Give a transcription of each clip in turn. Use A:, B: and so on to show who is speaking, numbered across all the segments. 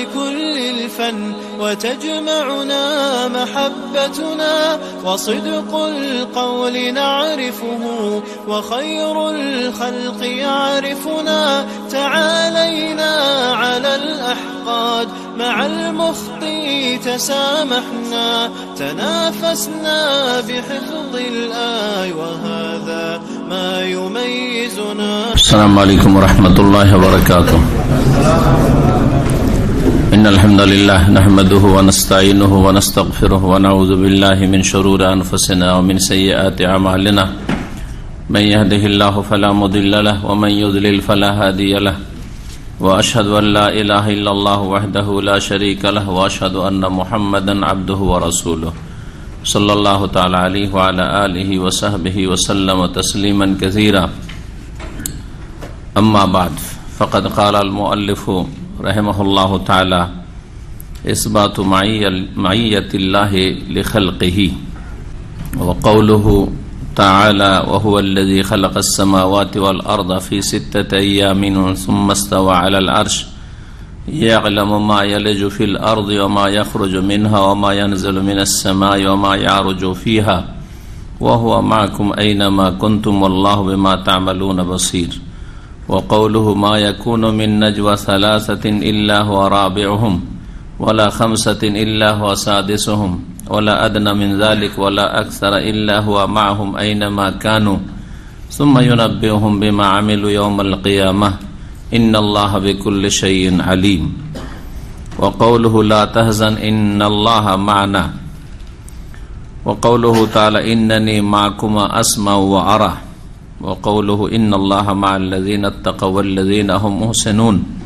A: لكل الفن وتجمعنا محبتنا وصدق القول نعرفه وخير الخلق يعرفنا تعالينا على الأحقاد مع المخطي تسامحنا تنافسنا بحفظ الآي وهذا ما يميزنا السلام عليكم ورحمة الله وبركاته إن الحمد لله نحمده ونستعينه ونستغفره ونعوذ بالله من من شرور أنفسنا ومن ومن سيئات يهده الله الله فلا فلا مضل له له له هادي وأشهد وأشهد أن أن لا لا إله إلا وحده شريك محمدا عبده ورسوله صلى الله تعالى عليه وعلى آله وصحب وسلم تسليما كثيرا أما بعد فقد قال المؤلف رحمه الله تعالى إثبات معية الله لخلقه وقوله تعالى وهو الذي خلق السماوات والأرض في ستة أيام ثم استوى على العرش يعلم ما يلج في الأرض وما يخرج منها وما ينزل من السماء وما يعرج فيها وهو معكم أينما كنتم والله بما تعملون بصير وقوله ما يكون من نجوى ثلاثة إلا هو رابعهم ولا خمسة إلا هو سادسهم ولا أدنى من ذلك ولا أكثر إلا هو معهم أينما كانوا ثم ينبئهم بما عملوا يوم القيامة إن الله بكل شيء عليم وقوله لا تهزن إن الله معنا وقوله تعالى إنني معكما أسمع وأرى وقوله إن الله مع الذين اتقوا والذين هم محسنون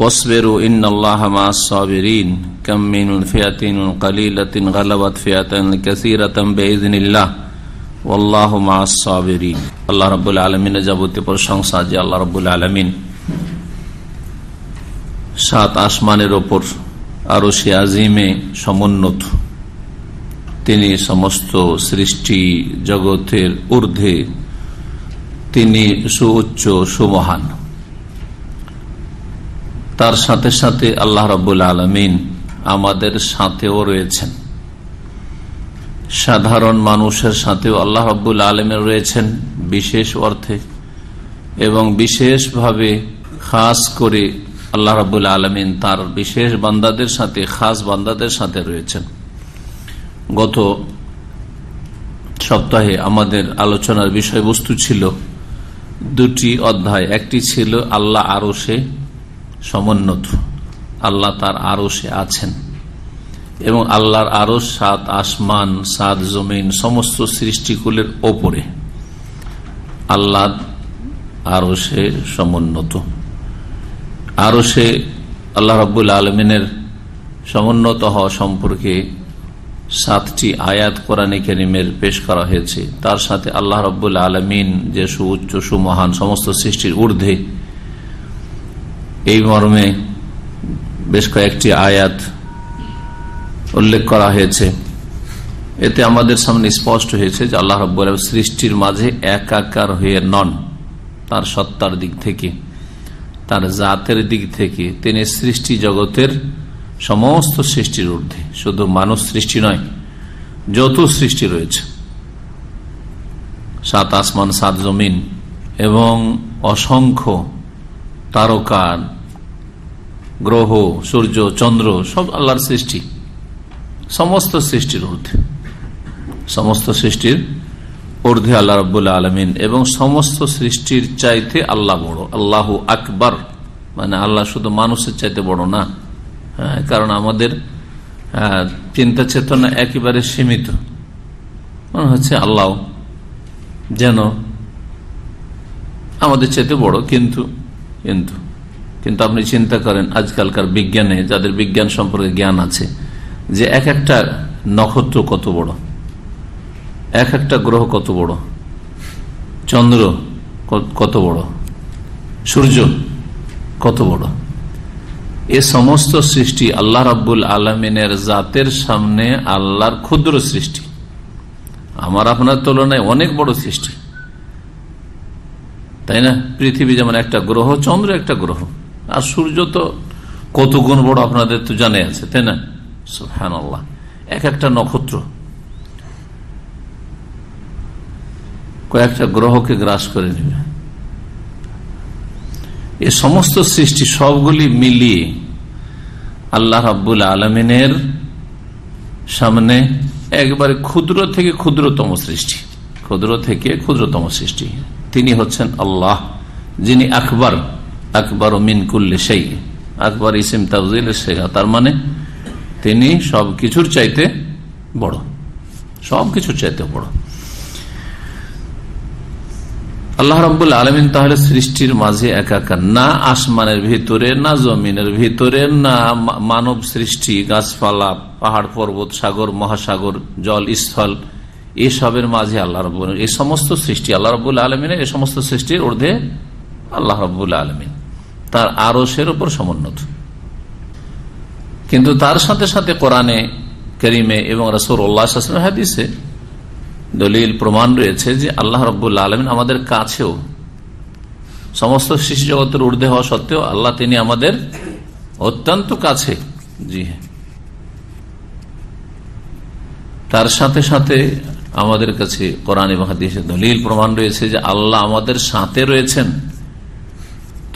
A: واصبروا إن الله مع الصابرين كم من فئة قليلة غلبت فئة كثيرة بإذن الله والله مع الصابرين আল্লাহ রাব্বুল আলামিনের যাবতীয় প্রশংসা যে আল্লাহ রাব্বুল আলামিন সাত আসমানের ওপর আরো আজিমে সমুন্নত তিনি সমস্ত সৃষ্টি জগতের ঊর্ধ্বে তিনি সুউচ্চ সুমহান তার সাথে সাথে আল্লাহ রবুল আলমিন আমাদের সাথেও রয়েছেন সাধারণ মানুষের সাথেও আল্লাহ রব্বুল আলমের রয়েছেন বিশেষ অর্থে এবং বিশেষভাবে খাস করে আল্লাহ রবুল আলমিন তার বিশেষ বান্দাদের সাথে খাস বান্দাদের সাথে রয়েছেন গত সপ্তাহে আমাদের আলোচনার বিষয়বস্তু ছিল দুটি অধ্যায় একটি ছিল আল্লাহ আরো সে সমুন্নত আল্লাহ তার আরসে আছেন এবং আল্লাহর আরো সাত আসমান সাত জমিন সমস্ত সৃষ্টিকুলের ওপরে আল্লাহ আরো সে সমুন্নত আরো সে আল্লাহ রব্বুল আলমিনের সমুন্নত হওয়া সম্পর্কে সাতটি আয়াত কোরআনে কেরিমের পেশ করা হয়েছে তার সাথে আল্লাহ রব্বুল আলমিন যে সুউচ্চ সুমহান সমস্ত সৃষ্টির ঊর্ধ্বে এই মর্মে বেশ কয়েকটি আয়াত উল্লেখ করা হয়েছে এতে আমাদের সামনে স্পষ্ট হয়েছে যে আল্লাহ রব সৃষ্টির মাঝে একাকার হয়ে নন তার সত্তার দিক থেকে তার জাতের দিক থেকে তিনি সৃষ্টি জগতের সমস্ত সৃষ্টির ঊর্ধ্বে শুধু মানুষ সৃষ্টি নয় যত সৃষ্টি রয়েছে সাত আসমান সাত জমিন এবং অসংখ্য তারকা গ্রহ সূর্য চন্দ্র সব আল্লাহর সৃষ্টি সমস্ত সৃষ্টির ঊর্ধ্বে সমস্ত সৃষ্টির ঊর্ধ্বে আল্লাহ রব্বুল্লা আলমিন এবং সমস্ত সৃষ্টির চাইতে আল্লাহ বড় আল্লাহ আকবার মানে আল্লাহ শুধু মানুষের চাইতে বড় না হ্যাঁ কারণ আমাদের চিন্তা চেতনা একেবারে সীমিত মনে হচ্ছে আল্লাহ যেন আমাদের চাইতে বড় কিন্তু কিন্তু কিন্তু আপনি চিন্তা করেন আজকালকার বিজ্ঞানে যাদের বিজ্ঞান সম্পর্কে জ্ঞান আছে যে এক একটা নক্ষত্র কত বড় এক একটা গ্রহ কত বড় চন্দ্র কত বড় সূর্য কত বড় এ সমস্ত সৃষ্টি আল্লাহ রাবুল আলমিনের জাতের সামনে আল্লাহর ক্ষুদ্র সৃষ্টি আমার আপনার তুলনায় অনেক বড় সৃষ্টি তাই না পৃথিবী যেমন একটা গ্রহ চন্দ্র একটা গ্রহ আর সূর্য তো কত গুণ বড় আপনাদের তো জানে আছে তাই না হ্যাঁ আল্লাহ এক একটা নক্ষত্র কয়েকটা গ্রহকে গ্রাস করে নেবে এ সমস্ত সৃষ্টি সবগুলি মিলিয়ে আল্লাহ রাবুল আলমিনের সামনে একবারে ক্ষুদ্র থেকে ক্ষুদ্রতম সৃষ্টি ক্ষুদ্র থেকে ক্ষুদ্রতম সৃষ্টি তিনি হচ্ছেন আল্লাহ যিনি আকবর আকবর মিন করলে সেই আকবর ইসিম তাজিল শেখা তার মানে তিনি সব কিছুর চাইতে বড় সব কিছুর চাইতে বড় আল্লাহ রব্বুল আলমিন তাহলে সৃষ্টির মাঝে একাকার না আসমানের ভিতরে না জমিনের ভিতরে না মানব সৃষ্টি গাছপালা পাহাড় পর্বত সাগর মহাসাগর জল স্থল এসবের মাঝে আল্লাহ রব এই সমস্ত সৃষ্টি আল্লাহ রবুল্লা আলমিনের এই সমস্ত সৃষ্টির ঊর্ধ্বে আল্লাহ রবুল্লা আলমিন তার সের ওপর সমুন্নত কিন্তু তার সাথে সাথে কোরআনে করিমে এবং রসৌল্লাহাম হাদিসে দলিল প্রমাণ রয়েছে যে আল্লাহ রব্বুল্লা আলমিন আমাদের কাছেও সমস্ত শিশু জগতের ঊর্ধ্বে হওয়া সত্ত্বেও আল্লাহ তিনি আমাদের অত্যন্ত কাছে জি হ্যাঁ তার সাথে সাথে আমাদের কাছে কোরআন এবং হাদিসে দলিল প্রমাণ রয়েছে যে আল্লাহ আমাদের সাথে রয়েছেন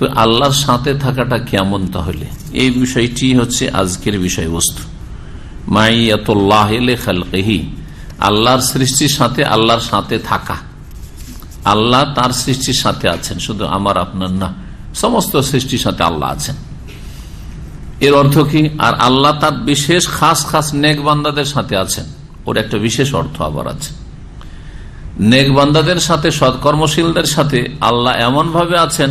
A: তো আল্লাহর সাথে থাকাটা কেমন তাহলে এই বিষয়টি হচ্ছে আজকের বিষয়বস্তু মাইয়াতহি আল্লাহর সৃষ্টির সাথে আল্লাহর সাথে থাকা আল্লাহ তার সৃষ্টির সাথে আছেন শুধু আমার আপনার না সমস্ত সৃষ্টির সাথে আল্লাহ আছেন এর অর্থ কি আর আল্লাহ তার বিশেষ খাস খাস নেকবান্দাদের সাথে আছেন ওর একটা বিশেষ অর্থ আবার আছে নেকবান্দাদের সাথে সৎকর্মশীলদের সাথে আল্লাহ এমনভাবে আছেন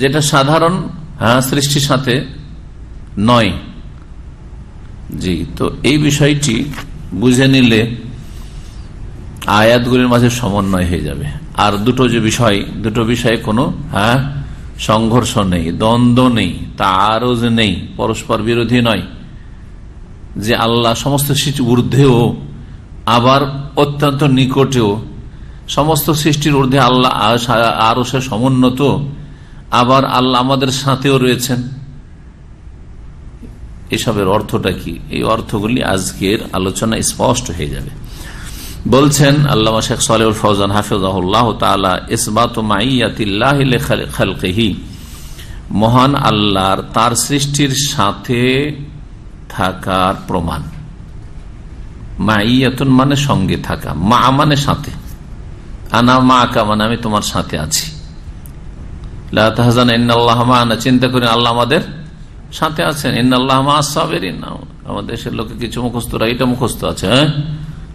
A: যেটা সাধারণ হ্যাঁ, সৃষ্টির সাথে নয় জি তো এই বিষয়টি বুঝে নিলে আয়াতগুলির মাঝে সমন্বয় হয়ে যাবে আর দুটো যে বিষয় দুটো বিষয়ে কোনো হ্যাঁ সংঘর্ষ নেই দ্বন্দ্ব নেই তারজ নেই পরস্পর বিরোধী নয় যে আল্লাহ সমস্ত সৃষ্টির ঊর্ধ্বেও আবার অত্যন্ত নিকটেও সমস্ত সৃষ্টির ঊর্ধ্বে আল্লাহ আরো সে সমুন্নত আবার আল্লাহ আমাদের সাথেও রয়েছেন এসবের অর্থটা কি এই অর্থগুলি আজকের আলোচনা স্পষ্ট হয়ে যাবে বলছেন আল্লামা শেখ সালেউল ফৌজান হাফিজাহুল্লাহ তালা ইসবাত খালকেহি মহান আল্লাহর তার সৃষ্টির সাথে থাকার প্রমাণ মাইয়াতুন মানে সঙ্গে থাকা মা মানে সাথে আনা মা আকা মানে আমি তোমার সাথে আছি চিন্তা করেন আল্লাহ আমাদের সাথে আছেন ইন্নআল্লাহ সাবেরিন আমাদের দেশের লোকে কিছু মুখস্থরা এটা মুখস্থ আছে হ্যাঁ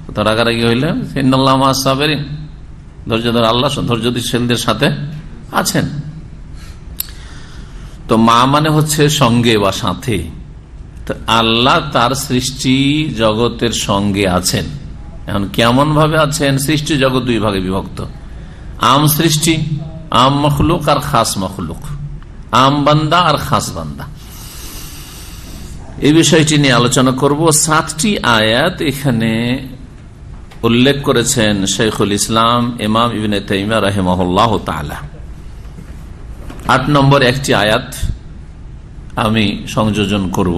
A: কোথাও রাগারাগি হইলে ইন্নআল্লাহ সাবেরিন ধৈর্য ধর আল্লাহ ধৈর্যশীলদের সাথে আছেন তো মা মানে হচ্ছে সঙ্গে বা সাথে তো আল্লাহ তার সৃষ্টি জগতের সঙ্গে আছেন এখন কেমন ভাবে আছেন সৃষ্টি জগৎ দুই ভাগে বিভক্ত আম সৃষ্টি আম মখলুক আর খাস মখলুক আম বান্দা আর খাস বান্দা এই বিষয়টি নিয়ে আলোচনা করব সাতটি আয়াত এখানে উল্লেখ করেছেন শেখুল ইসলাম ইমাম ইবিন তাইমা রাহেমহল্লাহ তালা আট নম্বর একটি আয়াত আমি সংযোজন করব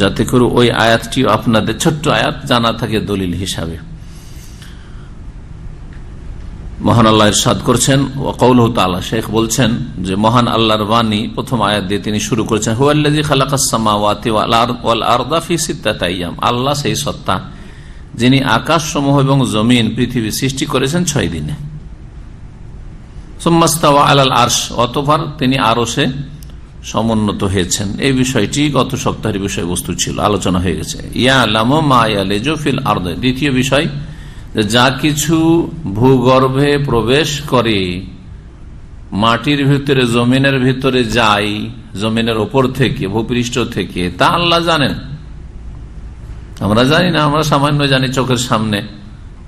A: যাতে করে ওই আয়াতটি আপনাদের ছোট্ট আয়াত জানা থাকে দলিল হিসাবে মহান আল্লাহ ইরশাদ করছেন শেখ বলছেন যে মহান আল্লাহর বাণী প্রথম আয়াত দিয়ে তিনি শুরু করছেন আল্লাহ সেই সত্তা যিনি আকাশ সমূহ এবং জমিন পৃথিবী সৃষ্টি করেছেন ছয় দিনে সোম্মাস্তাওয়া আলাল আরশ অতবার তিনি আরশে সমুন্নত হয়েছেন এই বিষয়টি গত সপ্তাহের বিষয়বস্তু ছিল আলোচনা হয়ে গেছে ইয়া আলামো দ্বিতীয় বিষয় যা কিছু ভূগর্ভে প্রবেশ করে মাটির ভিতরে জমিনের ভিতরে যাই জমিনের ওপর থেকে ভূপৃষ্ঠ থেকে তা আল্লাহ জানেন আমরা জানি না আমরা সামান্য জানি চোখের সামনে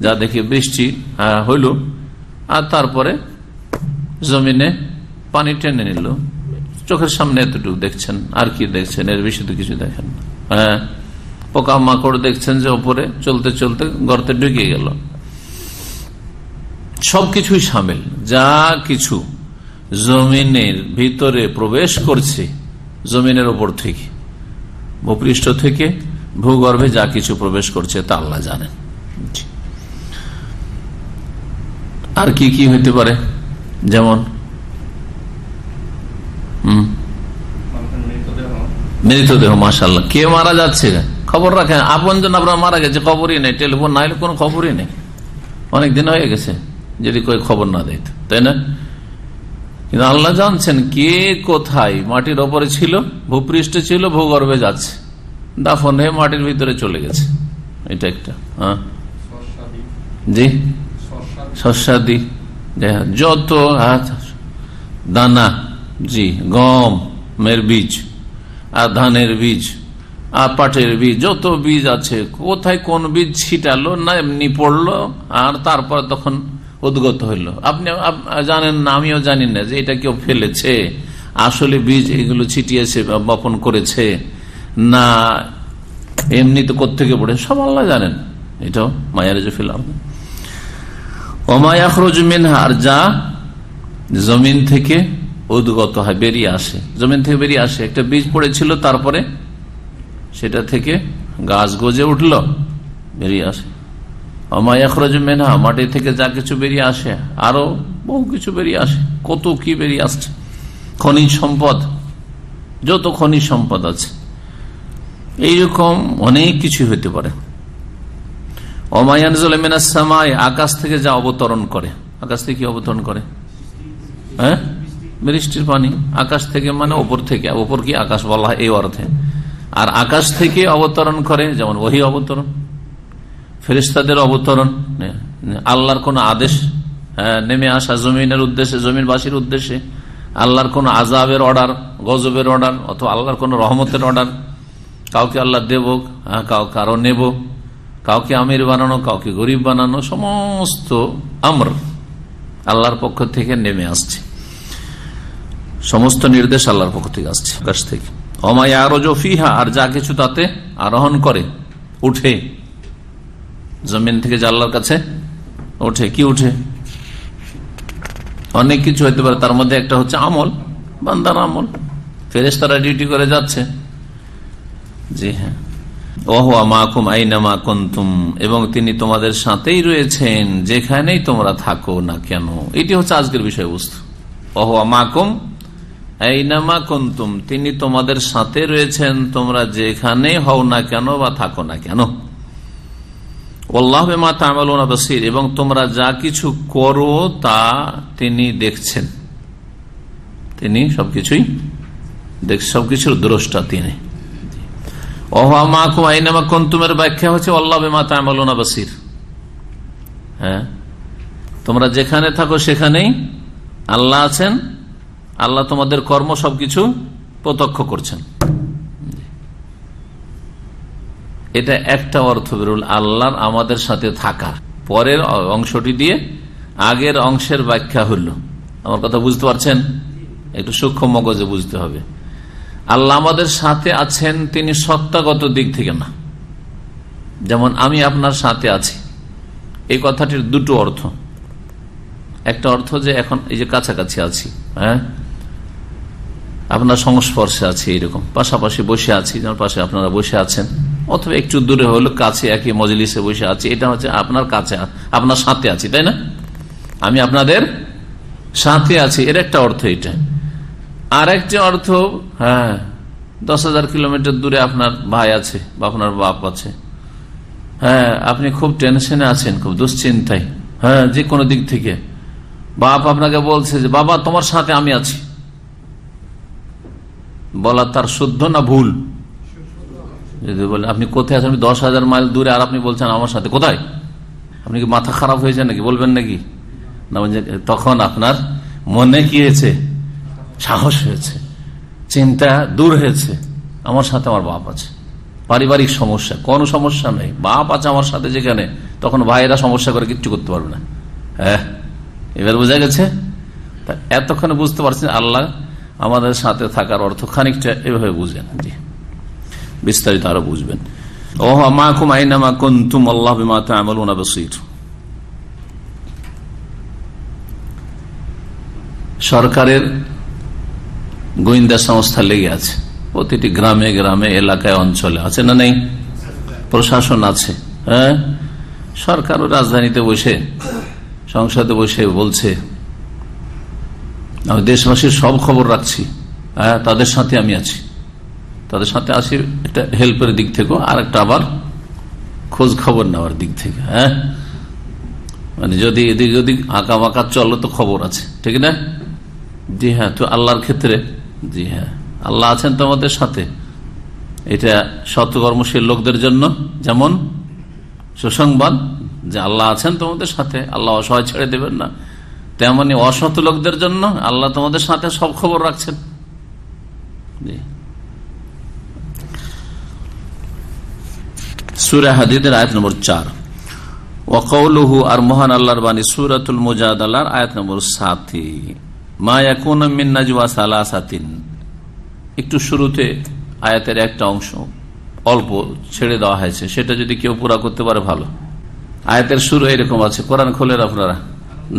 A: যা দেখি বৃষ্টি হ্যাঁ, হইল আর তারপরে জমিনে পানি টেনে নিল চোখের সামনে এতটুকু দেখছেন আর কি দেখছেন এর বেশি তো কিছু দেখেন হ্যাঁ পোকা মাকড় দেখছেন যে ওপরে চলতে চলতে গর্তে ঢুকে গেল সবকিছুই সামিল যা কিছু জমিনের ভিতরে প্রবেশ করছে জমিনের ওপর থেকে ভূপৃষ্ঠ থেকে ভূগর্ভে যা কিছু প্রবেশ করছে তা আল্লাহ জানেন আর কি কি হইতে পারে যেমন মৃতদেহ মাসাল্লাহ কে মারা যাচ্ছে খবর রাখেন আপন জন আপনার মারা গেছে খবরই নেই টেলিফোন না হলে কোনো খবরই নেই অনেকদিন হয়ে গেছে যদি কই খবর না দিত তাই না কিন্তু আল্লাহ জানছেন কে কোথায় মাটির ওপরে ছিল ভূপৃষ্ঠে ছিল ভূগর্ভে যাচ্ছে দাফন হয়ে মাটির ভিতরে চলে গেছে এটা একটা হ্যাঁ জি শস্যাদি যত দানা জি গমের বীজ আর ধানের বীজ পাটের বীজ যত বীজ আছে কোথায় কোন বীজ ছিটালো না এমনি পড়লো আর তারপর তখন উদ্গত হইলো আপনি জানেন না আমিও জানি না যে এটা কেউ ফেলেছে আসলে বীজ এগুলো ছিটিয়েছে বপন করেছে না এমনি তো কোথেকে পড়ে সব আল্লাহ জানেন এটাও মায়ের যে ফেলাম অমায়াখরজ মিনহার যা জমিন থেকে উদ্গত হয় বেরিয়ে আসে জমিন থেকে বেরিয়ে আসে একটা বীজ পড়েছিল তারপরে সেটা থেকে গাছ গজে উঠল বেরিয়ে আসে অমায়াখরজ মেনা মাটি থেকে যা কিছু বেরিয়ে আসে আরো বহু কিছু বেরিয়ে আসে কত কি বেরিয়ে আসছে খনিজ সম্পদ যত খনিজ সম্পদ আছে এইরকম অনেক কিছু হতে পারে অমায়ানজলামায় আকাশ থেকে যা অবতরণ করে আকাশ থেকে কি অবতরণ করে হ্যাঁ বৃষ্টির পানি আকাশ থেকে মানে ওপর থেকে ওপর কি আকাশ বলা হয় এই অর্থে আর আকাশ থেকে অবতরণ করে যেমন ওহি অবতরণ ফেরিস্তাদের অবতরণ আল্লাহর কোন আদেশ হ্যাঁ, নেমে আসা জমিনের উদ্দেশ্যে জমিনবাসীর উদ্দেশ্যে আল্লাহর কোন আজাবের অর্ডার গজবের অর্ডার অথবা আল্লাহর কোন রহমতের অর্ডার কাউকে আল্লাহ দেব হ্যাঁ, কাউকে আরো নেব কাউকে আমির বানানো কাউকে গরিব বানানো সমস্ত আমর আল্লাহর পক্ষ থেকে নেমে আসছে সমস্ত নির্দেশ আল্লাহর পক্ষ থেকে আসছে আকাশ থেকে অমায়া আর যা কিছু তাতে আরোহণ করে উঠে জমিন থেকে জাল্লার কাছে ওঠে কি উঠে অনেক কিছু হইতে পারে তার মধ্যে একটা হচ্ছে আমল বান্দার আমল ফেরেস তারা ডিউটি করে যাচ্ছে জি হ্যাঁ ওহা মাকুম আইনামা কন্তুম এবং তিনি তোমাদের সাথেই রয়েছেন যেখানেই তোমরা থাকো না কেন এটি হচ্ছে আজকের বিষয়বস্তু ওহা মাকুম কুন্তুম তিনি তোমাদের সাথে রয়েছেন তোমরা যেখানে হও না কেন বা থাকো না কেন এবং তোমরা যা কিছু করো তা তিনি দেখছেন তিনি সবকিছুই দেখ সবকিছুর দ্রষ্টা তিনি ওহামা কুমাইনামা কুন্তুমের ব্যাখ্যা হচ্ছে ওল্লাহমা তামালুনা বসির হ্যাঁ তোমরা যেখানে থাকো সেখানেই আল্লাহ আছেন আল্লাহ তোমাদের কর্ম সবকিছু প্রত্যক্ষ করছেন এটা একটা অর্থ বেরোল আল্লাহর আমাদের সাথে থাকা পরের অংশটি দিয়ে আগের অংশের ব্যাখ্যা হইল আমার কথা বুঝতে পারছেন একটু সূক্ষ্ম মগজে বুঝতে হবে আল্লাহ আমাদের সাথে আছেন তিনি সত্তাগত দিক থেকে না যেমন আমি আপনার সাথে আছি এই কথাটির দুটো অর্থ একটা অর্থ যে এখন এই যে কাছাকাছি আছি হ্যাঁ আপনার সংস্পর্শে আছে এরকম পাশাপাশি বসে আছি যেমন পাশে আপনারা বসে আছেন অথবা একটু দূরে হলো কাছে একই মজলিসে বসে আছি এটা হচ্ছে আপনার কাছে আপনার সাথে আছি তাই না আমি আপনাদের সাথে আছি এর একটা অর্থ এটা আর একটি অর্থ হ্যাঁ দশ হাজার কিলোমিটার দূরে আপনার ভাই আছে বা আপনার বাপ আছে হ্যাঁ আপনি খুব টেনশনে আছেন খুব দুশ্চিন্তায় হ্যাঁ যে কোনো দিক থেকে বাপ আপনাকে বলছে যে বাবা তোমার সাথে আমি আছি বলা তার শুদ্ধ না ভুল যদি বলে আপনি কোথায় আছেন দশ হাজার মাইল দূরে আর আপনি বলছেন আমার সাথে কোথায় আপনি কি মাথা খারাপ হয়েছে নাকি বলবেন নাকি না তখন আপনার মনে কি হয়েছে সাহস হয়েছে চিন্তা দূর হয়েছে আমার সাথে আমার বাপ আছে পারিবারিক সমস্যা কোনো সমস্যা নেই বাপ আছে আমার সাথে যেখানে তখন ভাইয়েরা সমস্যা করে কিচ্ছু করতে পারবে না হ্যাঁ এবার বোঝা গেছে তা এতক্ষণে বুঝতে পারছেন আল্লাহ আমাদের সাথে থাকার অর্থ খানিকটা এভাবে বুঝেন বিস্তারিত আরো বুঝবেন মা সরকারের গোয়েন্দা সংস্থা লেগে আছে প্রতিটি গ্রামে গ্রামে এলাকায় অঞ্চলে আছে না নেই প্রশাসন আছে হ্যাঁ সরকার রাজধানীতে বসে সংসদে বসে বলছে আমি দেশবাসীর সব খবর রাখছি হ্যাঁ তাদের সাথে আমি আছি তাদের সাথে আছি একটা হেল্পের দিক থেকেও আর একটা আবার খোঁজ খবর নেওয়ার দিক থেকে হ্যাঁ মানে যদি এদিক ওদিক আঁকা বাঁকা চলো তো খবর আছে ঠিক না জি হ্যাঁ তো আল্লাহর ক্ষেত্রে জি হ্যাঁ আল্লাহ আছেন তোমাদের সাথে এটা সৎকর্মশীল লোকদের জন্য যেমন সুসংবাদ যে আল্লাহ আছেন তোমাদের সাথে আল্লাহ অসহায় ছেড়ে দেবেন না তেমনি অসৎ লোকদের জন্য আল্লাহ তোমাদের সাথে সব খবর রাখছেন সুরা হাদিদের আয়াত নম্বর চার ওকৌলহু আর মহান আল্লাহর বাণী সুরাতুল মুজাদ আল্লাহর আয়াত নম্বর সাথী মা মায়াকুন মিন্নাজুয়া সালা সাতিন একটু শুরুতে আয়াতের একটা অংশ অল্প ছেড়ে দেওয়া হয়েছে সেটা যদি কেউ পুরা করতে পারে ভালো আয়াতের শুরু এরকম আছে কোরআন খোলের আপনারা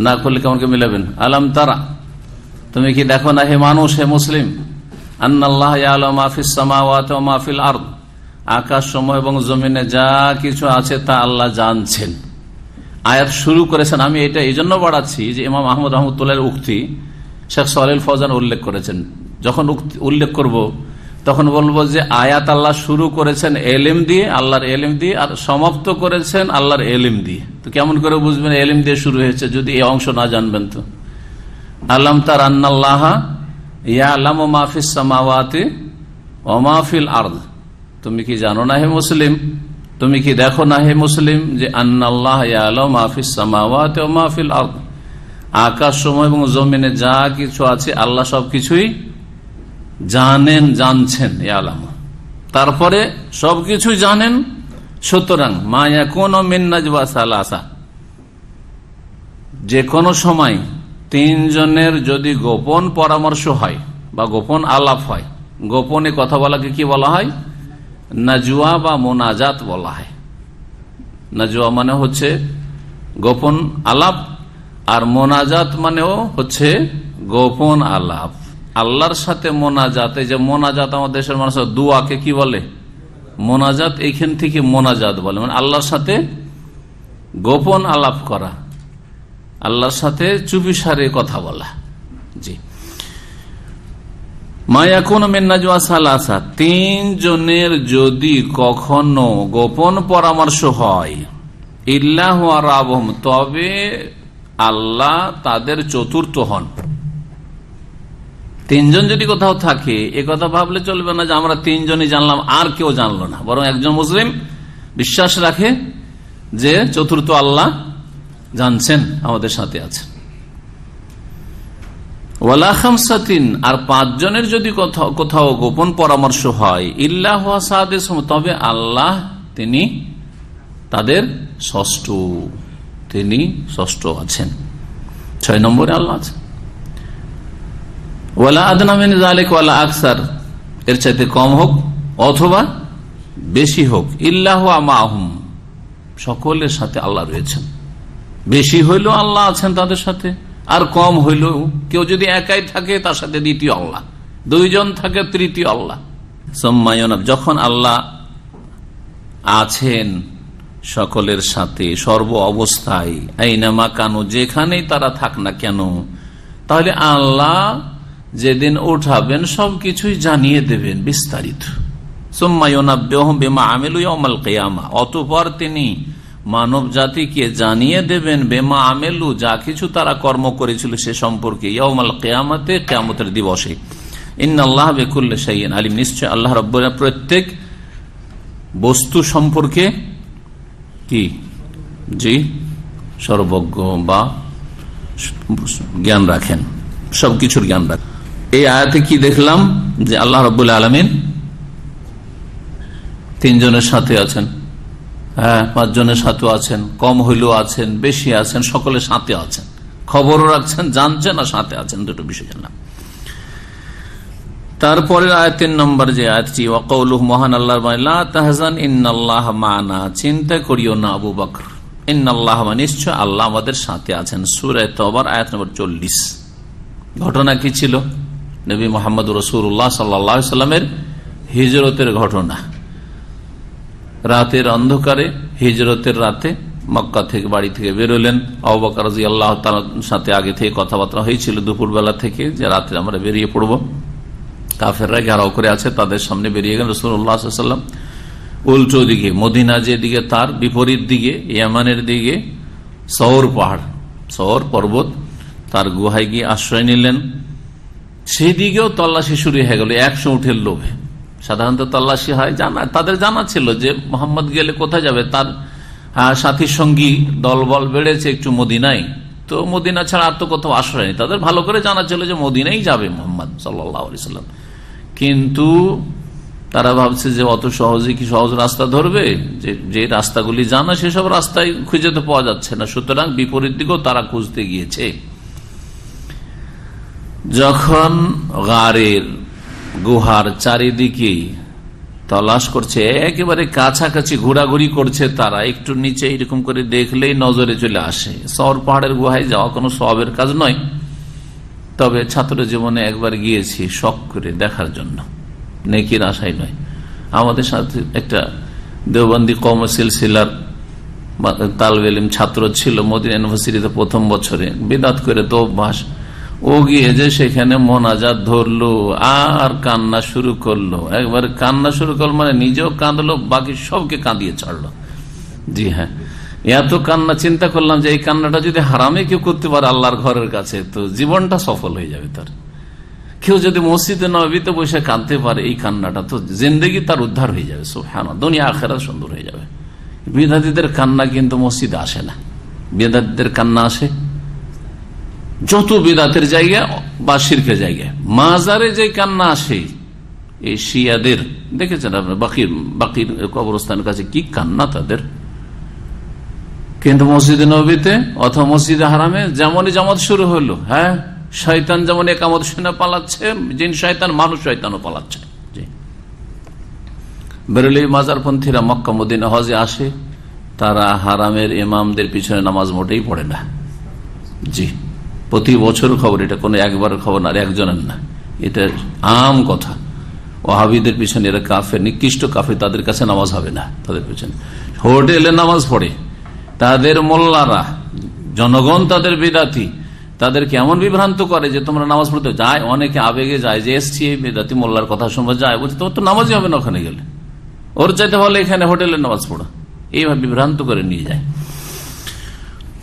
A: না করলে কেমনকে মিলাবেন আলম তারা তুমি কি দেখো না হে মানুষ হে মুসলিম আলম আকাশ সময় এবং জমিনে যা কিছু আছে তা আল্লাহ জানছেন আয়াত শুরু করেছেন আমি এটা এই জন্য বাড়াচ্ছি যে ইমাম আহমদ রহমতুল্লাহ উক্তি শেখ সাহেল ফজান উল্লেখ করেছেন যখন উল্লেখ করব তখন বলবো যে আয়াত আল্লাহ শুরু করেছেন এলিম দিয়ে আল্লাহর এলিম দিয়ে আর সমাপ্ত করেছেন আল্লাহর এলিম দিয়ে তো কেমন করে বুঝবেন এলিম দিয়ে শুরু হয়েছে যদি এই অংশ না জানবেন তো আল্লাম তার আন্নাল্লাহা ইয়া আল্লাম ও মাহফিস সামাওয়াতে ও মাহফিল আর্দ তুমি কি জানো না হে মুসলিম তুমি কি দেখো না হে মুসলিম যে আন্নাল্লাহ ইয়া আলম মাহফিস সামাওয়াতে ও মাহফিল আর্দ আকাশ সময় এবং জমিনে যা কিছু আছে আল্লাহ সব কিছুই জানেন জানছেন আলামা তারপরে সবকিছু জানেন সুতরাং মায়া কোন মিন্নাজবা সালাসা যে কোনো সময় তিনজনের যদি গোপন পরামর্শ হয় বা গোপন আলাপ হয় গোপনে কথা বলাকে কি বলা হয় নাজুয়া বা মোনাজাত বলা হয় নাজুয়া মানে হচ্ছে গোপন আলাপ আর মোনাজাত মানেও হচ্ছে গোপন আলাপ আল্লাহর সাথে মোনাজাত এই যে মোনাজাত আমাদের দেশের মানুষের দুয়াকে কি বলে মোনাজাত এইখান থেকে মোনাজাত বলে মানে আল্লাহর সাথে গোপন আলাপ করা আল্লাহর সাথে চুপিসারে কথা বলা জি মায়াকুন মেন্নাজুয়া সালাসা তিনজনের যদি কখনো গোপন পরামর্শ হয় ইল্লাহ তবে আল্লাহ তাদের চতুর্থ হন তিনজন যদি কোথাও থাকে এ কথা ভাবলে চলবে না যে আমরা তিনজনই জানলাম আর কেউ জানলো না বরং একজন মুসলিম বিশ্বাস রাখে যে চতুর্থ আল্লাহ জানছেন আমাদের সাথে আছে ওয়ালাখামসাতিন আর পাঁচজনের যদি কোথাও গোপন পরামর্শ হয় ইল্লাহ তবে আল্লাহ তিনি তাদের ষষ্ঠ তিনি ষষ্ঠ আছেন ছয় নম্বরে আল্লাহ আছেন ওয়ালা আদনামিন আলেক ওয়ালা আকসার এর চাইতে কম হোক অথবা বেশি হোক ইল্লাহ মাহুম সকলের সাথে আল্লাহ রয়েছেন বেশি হইলেও আল্লাহ আছেন তাদের সাথে আর কম হইলেও কেউ যদি একাই থাকে তার সাথে দ্বিতীয় আল্লাহ দুইজন থাকে তৃতীয় আল্লাহ সম্মায়নব যখন আল্লাহ আছেন সকলের সাথে সর্ব অবস্থায় আইনামা কানো যেখানেই তারা থাক না কেন তাহলে আল্লাহ যেদিন উঠাবেন সবকিছুই জানিয়ে দেবেন বিস্তারিত অতপর তিনি মানব জাতিকে জানিয়ে দেবেন বেমা আমেলু যা কিছু তারা কর্ম করেছিল সে সম্পর্কে ইয়মাল কেয়ামতে কেয়ামতের দিবসে ইন আল্লাহ বেকুল্ল সাইন আলিম নিশ্চয় আল্লাহ রব প্রত্যেক বস্তু সম্পর্কে কি জি সর্বজ্ঞ বা জ্ঞান রাখেন সবকিছুর জ্ঞান রাখেন এই আয়াতে কি দেখলাম যে আল্লাহ রব আলিন তিনজনের সাথে আছেন হ্যাঁ পাঁচজনের সাথেও আছেন কম হইলেও আছেন বেশি আছেন সকলের সাথে আছেন খবরও রাখছেন জানছেন আর সাথে আছেন দুটো বিষয় জানলাম তারপরে আয়াতের নম্বর যে আয়াতটি ওকৌল মহান আল্লাহ তাহজান ইন্নআল্লাহ মানা চিন্তা করিও না আবু বকর ইন্নআল্লাহ মানে নিশ্চয় আল্লাহ আমাদের সাথে আছেন তো আবার আয়াত নম্বর চল্লিশ ঘটনা কি ছিল নবী মোহাম্মদ রসুল্লাহ সাল্লামের হিজরতের ঘটনা রাতের অন্ধকারে হিজরতের রাতে মক্কা থেকে বাড়ি থেকে বেরোলেন অবাকারজি আল্লাহ সাথে আগে থেকে কথাবার্তা হয়েছিল দুপুরবেলা থেকে যে রাতে আমরা বেরিয়ে পড়ব কাফেররা ঘেরাও করে আছে তাদের সামনে বেরিয়ে গেল রসুল্লাহাম উল্টো দিকে মদিনা যেদিকে তার বিপরীত দিকে ইয়ামানের দিকে শহর পাহাড় শহর পর্বত তার গুহায় গিয়ে আশ্রয় নিলেন সেদিকেও তল্লাশি শুরু হয়ে গেল একশো উঠের লোভে সাধারণত তল্লাশি হয় জানা তাদের জানা ছিল যে মোহাম্মদ গেলে কোথায় যাবে তার সাথী সঙ্গী দলবল বেড়েছে একটু মোদিনাই তো মদিনা ছাড়া আর তো কোথাও আশ্রয় নেই তাদের ভালো করে জানা ছিল যে মদিনাই যাবে মোহাম্মদ সাল্লাম কিন্তু তারা ভাবছে যে অত সহজে কি সহজ রাস্তা ধরবে যে যে রাস্তাগুলি জানা সেসব রাস্তায় খুঁজে তো পাওয়া যাচ্ছে না সুতরাং বিপরীত দিকেও তারা খুঁজতে গিয়েছে যখন গাড়ির গুহার চারিদিকে তলাশ করছে একেবারে কাছাকাছি ঘোরাঘুরি করছে তারা একটু নিচে এরকম করে দেখলেই নজরে চলে আসে শহর পাহাড়ের গুহায় যাওয়া কোনো সবের কাজ নয় তবে ছাত্র জীবনে একবার গিয়েছি শখ করে দেখার জন্য নেকির আশাই নয় আমাদের সাথে একটা দেওবন্দি কম সিলসিলার তালবেলিম ছাত্র ছিল মোদিন ইউনিভার্সিটিতে প্রথম বছরে বিদাত করে তো অভ্যাস ও গিয়ে যে সেখানে মোনাজাত ধরলো আর কান্না শুরু করলো একবার কান্না শুরু করলো মানে নিজেও কাঁদলো বাকি সবকে কাঁদিয়ে ছাড়লো জি হ্যাঁ এত কান্না চিন্তা করলাম যে এই কান্নাটা যদি হারামে কেউ করতে পারে আল্লাহর ঘরের কাছে তো জীবনটা সফল হয়ে যাবে তার কেউ যদি মসজিদে নবীতে বসে কাঁদতে পারে এই কান্নাটা তো জিন্দগি তার উদ্ধার হয়ে যাবে সব হ্যাঁ দুনিয়া আখেরা সুন্দর হয়ে যাবে বেদাতিদের কান্না কিন্তু মসজিদে আসে না বেদাতিদের কান্না আসে যত বেদাতের জায়গা বা শির্কের জায়গা মাজারে যে কান্না আসে এই শিয়াদের দেখেছেন আপনার বাকির বাকির কবরস্থানের কাছে কি কান্না তাদের কিন্তু মসজিদে নবীতে অথবা মসজিদে হারামে যেমনই জামাত শুরু হলো হ্যাঁ শয়তান যেমন একামত সেনা পালাচ্ছে জিন শয়তান মানুষ শয়তানও পালাচ্ছে বেরোলি মাজারপন্থীরা মক্কা মদিনা হজে আসে তারা হারামের ইমামদের পিছনে নামাজ মোটেই পড়ে না জি প্রতি বছর খবর এটা কোনো একবার খবর না আর একজনের না এটা আম কথা ওহাবিদের পিছনে এরা কাফে নিকৃষ্ট কাফে তাদের কাছে নামাজ হবে না তাদের পিছনে হোটেলে নামাজ পড়ে তাদের মোল্লারা জনগণ তাদের বেদাতি তাদেরকে এমন বিভ্রান্ত করে যে তোমরা নামাজ পড়তে যায় অনেকে আবেগে যায় যে এসছি বেদাতি মোল্লার কথা শোনা যায় বলছে তোমার তো নামাজই হবে না ওখানে গেলে ওর চাইতে ভালো এখানে হোটেলে নামাজ পড়া এইভাবে বিভ্রান্ত করে নিয়ে যায়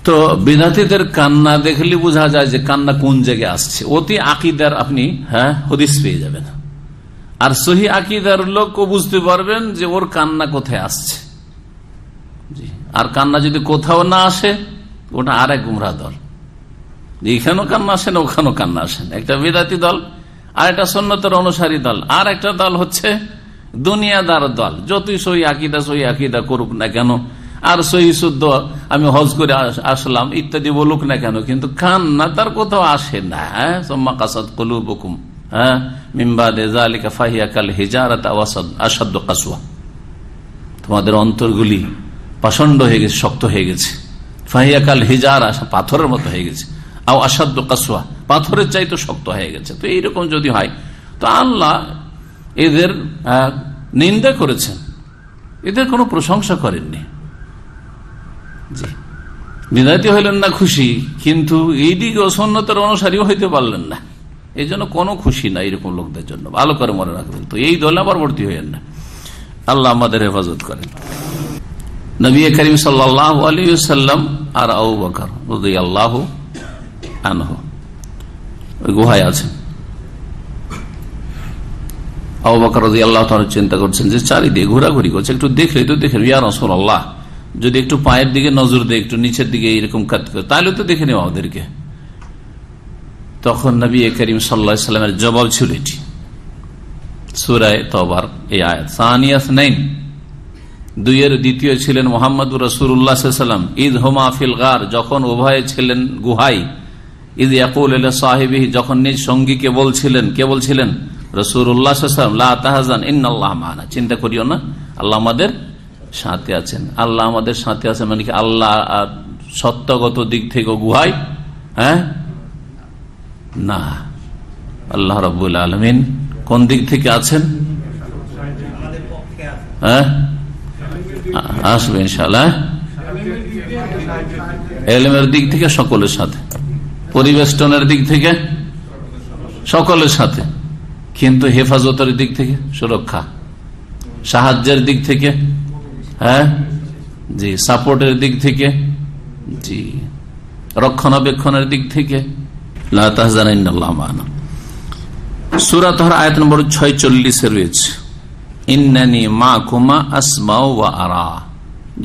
A: তো বেদাতিদের কান্না দেখলে বোঝা যায় যে কান্না কোন জায়গায় আসছে অতি আকিদার আপনি হ্যাঁ হদিস পেয়ে যাবেন আর সহি আকিদার লোকও বুঝতে পারবেন যে ওর কান্না কোথায় আসছে আর কান্না যদি কোথাও না আসে ওটা আর এক গুমরা দল এখানেও কান্না আসে না ওখানেও কান্না আসে না একটা বিদাতি দল আর একটা সন্ন্যতের অনুসারী দল আর একটা দল হচ্ছে দুনিয়াদার দল যতই সহি আকিদা সহি আকিদা করুক না কেন আর সহি শুদ্ধ আমি হজ করে আসলাম ইত্যাদি বলুক না কেন কিন্তু খান না তার কোথাও আসে না হ্যাঁ সোম্মা কাসাদ কলু বকুম হ্যাঁ মিম্বা দেজালিকা ফাহিয়া কাল হিজারাত আসাদ্য কাসুয়া তোমাদের অন্তরগুলি পাষণ্ড হয়ে গেছে শক্ত হয়ে গেছে ফাহিয়া কাল হিজার পাথরের মতো হয়ে গেছে আও আসাদ্য কাসুয়া পাথরের চাই তো শক্ত হয়ে গেছে তো এইরকম যদি হয় তো আল্লাহ এদের নিন্দা করেছেন এদের কোনো প্রশংসা করেননি বিদায়তি হইলেন না খুশি কিন্তু এইদিকে অসন্নতার অনুসারীও হইতে পারলেন না এই জন্য কোনো খুশি না এরকম লোকদের জন্য ভালো করে মনে রাখবেন তো এই দল আবার ভর্তি হইলেন না আল্লাহ আমাদের হেফাজত করেন নবী করিম সাল্লাহ আলী সাল্লাম আর আউ বাকর আল্লাহ আনহ ওই গুহায় আছেন আউ বাকর রাজি আল্লাহ চিন্তা করছেন যে চারিদিকে ঘোরাঘুরি করছে একটু দেখলে তো দেখেন ইয়ার রসুল আল্লাহ যদি একটু পায়ের দিকে নজর দেয় একটু নিচের দিকে এরকম কাত করে তাহলে তো দেখে নেওয়া ওদেরকে তখন নবী করিম সাল্লা সাল্লামের জবাব ছিল এটি ঈদ হোমা যখন ছিলেন গুহাই ঈদ সাহেবি যখন নিজ বলছিলেন রসুর চিন্তা করিও না আল্লাহ আমাদের সাথে আছেন আল্লাহ আমাদের সাথে আছেন মানে কি আল্লাহ সত্যগত দিক থেকে গুহাই হ্যাঁ না আল্লাহ রবুল আলমিন কোন দিক থেকে আছেন হ্যাঁ আসবে ইনশাল্লাহ এলমের দিক থেকে সকলের সাথে পরিবেষ্টনের দিক থেকে সকলের সাথে কিন্তু হেফাজতের দিক থেকে সুরক্ষা সাহায্যের দিক থেকে হ্যাঁ জি সাপোর্টের দিক থেকে জি রক্ষণাবেক্ষণের দিক থেকে সুরাতহর আয়াত নম্বর ছয় চল্লিশে রয়েছে ইন্নানি মা কুমা আসমা ওয়া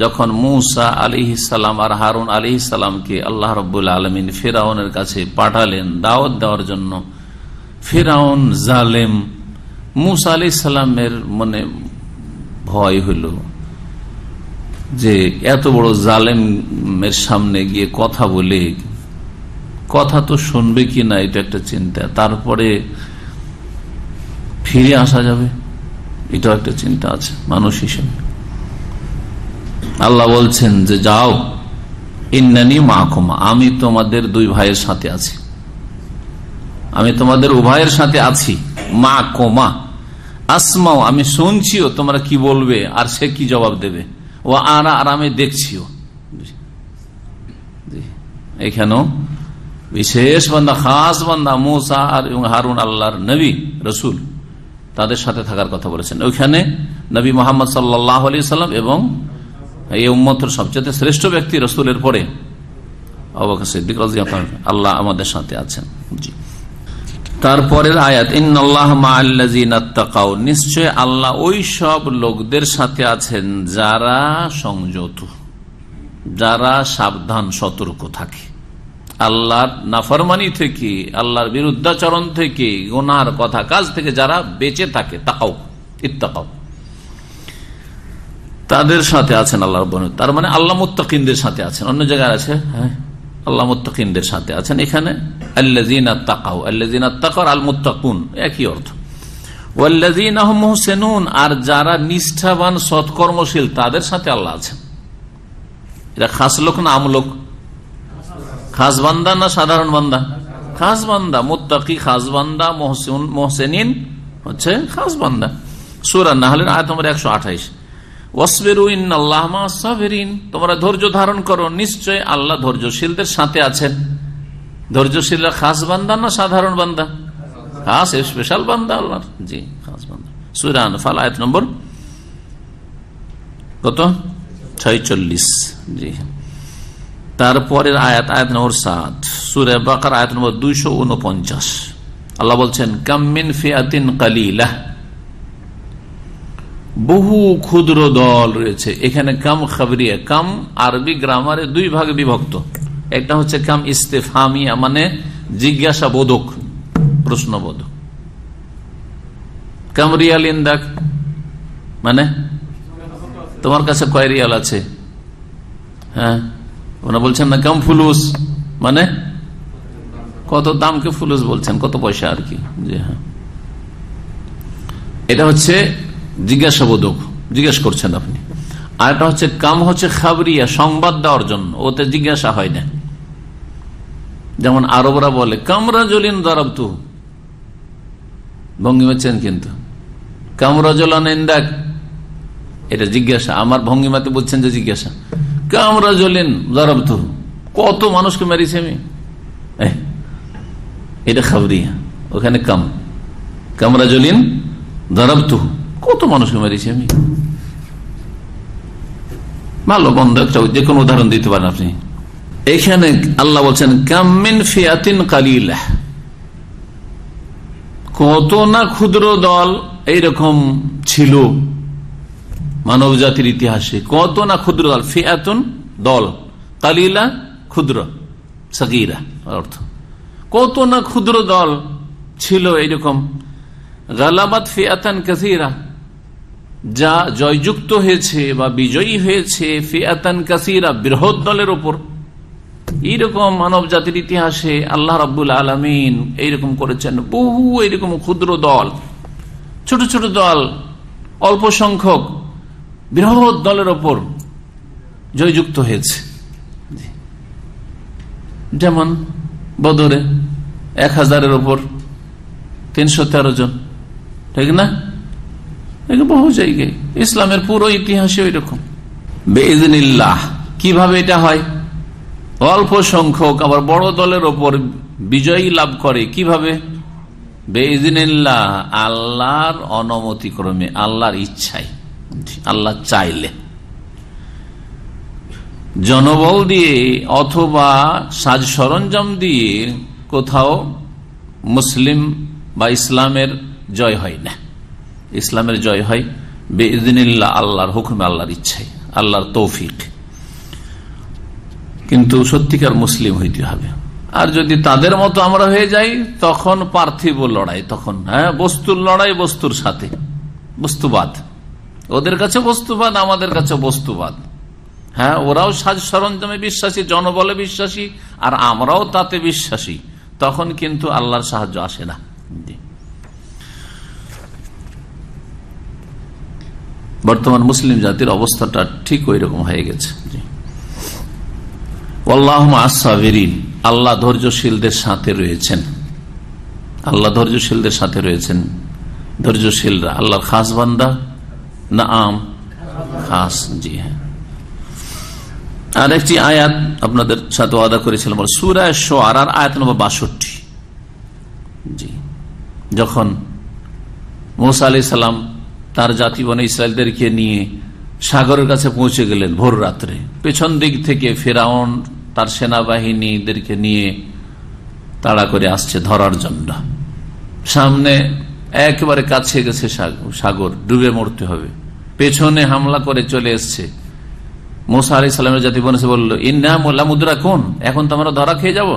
A: যখন মুসা আলি সালাম আর হারুন আলি সালামকে আল্লাহ রবুল্লা আলমিন ফেরাউনের কাছে পাঠালেন দাওয়াত দেওয়ার জন্য ফেরাউন জালেম মুসা আলি সালামের মনে ভয় হইল যে এত বড় জালেমের সামনে গিয়ে কথা বলে কথা তো শুনবে কি না এটা একটা চিন্তা তারপরে ফিরে আসা যাবে এটাও একটা চিন্তা আছে মানুষ হিসেবে আল্লাহ বলছেন যে যাও ইন্নানি মাহকুমা আমি তোমাদের দুই ভাইয়ের সাথে আছি আমি তোমাদের উভয়ের সাথে আছি মা কোমা আসমাও আমি শুনছিও তোমরা কি বলবে আর সে কি জবাব দেবে ও আরা আরামে দেখছিও এখানেও বিশেষ বান্দা খাস বান্দা মোসা আর হারুন আল্লাহর নবী রসুল তাদের সাথে থাকার কথা বলেছেন ওইখানে নবী মোহাম্মদ সাল্লাহ আলি সাল্লাম এবং এই উম্মতর সবচেয়ে শ্রেষ্ঠ ব্যক্তি রসুলের পরে অবকাশ আল্লাহ আমাদের সাথে আছেন জি তারপরের আয়াত ইন্নআল্লাহ মাল্লাজিনাত্তাকাও নিশ্চয় আল্লাহ ওই সব লোকদের সাথে আছেন যারা সংযত যারা সাবধান সতর্ক থাকে আল্লাহর নাফরমানি থেকে আল্লাহর বিরুদ্ধাচরণ থেকে গোনার কথা কাজ থেকে যারা বেঁচে থাকে তাকাও ইত্তাকাও তাদের সাথে আছেন আল্লাহর বন তার মানে আল্লাহ মুতাকিনদের সাথে আছেন অন্য জায়গায় আছে হ্যাঁ আল্লাহ মুতাকিনদের সাথে আছেন এখানে একই অর্থ আর যারা নিষ্ঠাবান সৎকর্মশীল তাদের সাথে আল্লাহ আছেন এটা খাস লোক না আমলোক খাস বান্দা না সাধারণ বান্দা খাস বান্দা মুতাকি খাস বান্দা মোহসেন হচ্ছে খাস বান্দা সুরা নাহলের আয় নম্বর একশো আঠাইশ তোমরা ধৈর্য ধারণ করো নিশ্চয় আল্লাহ ধৈর্যশীলদের সাথে আছেন ধৈর্যশীলরা খাস বান্দা না সাধারণ বান্দা খাস স্পেশাল বান্দা আল্লাহর জি খাস বান্দা সুরান ফাল আয়াত নম্বর কত ছয়চল্লিশ জি তারপরের আয়াত আয়াত নম্বর সাত সুরে বাকার আয়াত নম্বর দুইশো উনপঞ্চাশ আল্লাহ বলছেন কাম্মিন ফিয়াতিন কালিলা বহু ক্ষুদ্র দল রয়েছে এখানে কাম খাবরিয়া কাম আরবি গ্রামারে দুই ভাগে বিভক্ত একটা হচ্ছে কাম ইস্তেফামিয়া মানে জিজ্ঞাসা বোধক প্রশ্নবোধক কাম রিয়াল ইন্দাক মানে তোমার কাছে কয় রিয়াল আছে হ্যাঁ ওনা বলছেন না কাম ফুলুস মানে কত দামকে ফুলুস বলছেন কত পয়সা আর কি যে হ্যাঁ এটা হচ্ছে জিজ্ঞাসাবোধক জিজ্ঞাসা করছেন আপনি আর একটা হচ্ছে কাম হচ্ছে খাবরিয়া সংবাদ দেওয়ার জন্য ওতে জিজ্ঞাসা হয় না যেমন আরবরা বলে কামরা জলিন দরব তু ভঙ্গিমা কিন্তু কামরা জলান ইন্দাক এটা জিজ্ঞাসা আমার ভঙ্গিমাতে বলছেন যে জিজ্ঞাসা কামরা জলিন দরব তু কত মানুষকে মেরেছি আমি এটা খাবরিয়া ওখানে কাম কামরা জলিন দরব তু কত মানুষকে মেরেছি আমি ভালো বন্ধ একটা যে কোনো উদাহরণ দিতে পারেন আপনি এখানে আল্লাহ বলছেন কামিন ফিয়াতিন কালিলা কত না ক্ষুদ্র দল এইরকম ছিল মানব জাতির ইতিহাসে কত না ক্ষুদ্র দল ফিয়াতুন দল কালিলা ক্ষুদ্র সাকিরা অর্থ কত না ক্ষুদ্র দল ছিল এইরকম গালাবাদ ফিয়াতান কাসিরা যা জয়যুক্ত হয়েছে বা বিজয়ী হয়েছে ফিয়াতান কাসিরা বৃহৎ দলের ওপর এইরকম মানব জাতির ইতিহাসে আল্লাহ রাবুল আলমিন এইরকম করেছেন বহু এইরকম ক্ষুদ্র দল ছোট ছোট দল অল্প সংখ্যক বৃহৎ দলের ওপর জয়যুক্ত হয়েছে যেমন বদরে এক হাজারের ওপর তিনশো তেরো জন ঠিক না বহু জায়গায় ইসলামের পুরো ইতিহাসে ওই রকম বেদিনিল্লাহ কিভাবে এটা হয় অল্প সংখ্যক আবার বড় দলের ওপর বিজয়ী লাভ করে কিভাবে বেদিনিল্লাহ আল্লাহর অনমতি ক্রমে আল্লাহর ইচ্ছায় আল্লাহ চাইলে জনবল দিয়ে অথবা সাজ সরঞ্জাম দিয়ে কোথাও মুসলিম বা ইসলামের জয় হয় না ইসলামের জয় হয় বেদিনিল্লা আল্লাহর হুকুমে আল্লাহর ইচ্ছাই আল্লাহর তৌফিক কিন্তু সত্যিকার মুসলিম হইতে হবে আর যদি তাদের মতো আমরা হয়ে যাই তখন পার্থিব লড়াই তখন হ্যাঁ বস্তুর লড়াই বস্তুর সাথে বস্তুবাদ ওদের কাছে বস্তুবাদ আমাদের কাছে বস্তুবাদ হ্যাঁ ওরাও সাজ সরঞ্জামে বিশ্বাসী জনবলে বিশ্বাসী আর আমরাও তাতে বিশ্বাসী তখন কিন্তু আল্লাহর সাহায্য আসে না বর্তমান মুসলিম জাতির অবস্থাটা ঠিক ওই রকম হয়ে গেছে আল্লাহ ধৈর্যশীলদের সাথে রয়েছেন আল্লাহ ধৈর্যশীলদের সাথে রয়েছেন ধৈর্যশীলরা আল্লাহর খাস বান্দা না আম খাস জি হ্যাঁ আর একটি আয়াত আপনাদের সাথে আদা করেছিলাম সুরায় শো আর আয়াত নম্বর বাষট্টি জি যখন মোসা আলি সাল্লাম তার জাতি বনে ইসরায়েলদেরকে নিয়ে সাগরের কাছে পৌঁছে গেলেন ভোর রাত্রে পেছন দিক থেকে ফেরাউন তার সেনাবাহিনীদেরকে নিয়ে তাড়া করে আসছে ধরার জন্য সামনে একেবারে কাছে গেছে সাগর ডুবে মরতে হবে পেছনে হামলা করে চলে এসছে মোসা আলি সালামের জাতি বনেছে বলল ইন্না মোল্লা মুদ্রা কোন এখন তো আমরা ধরা খেয়ে যাব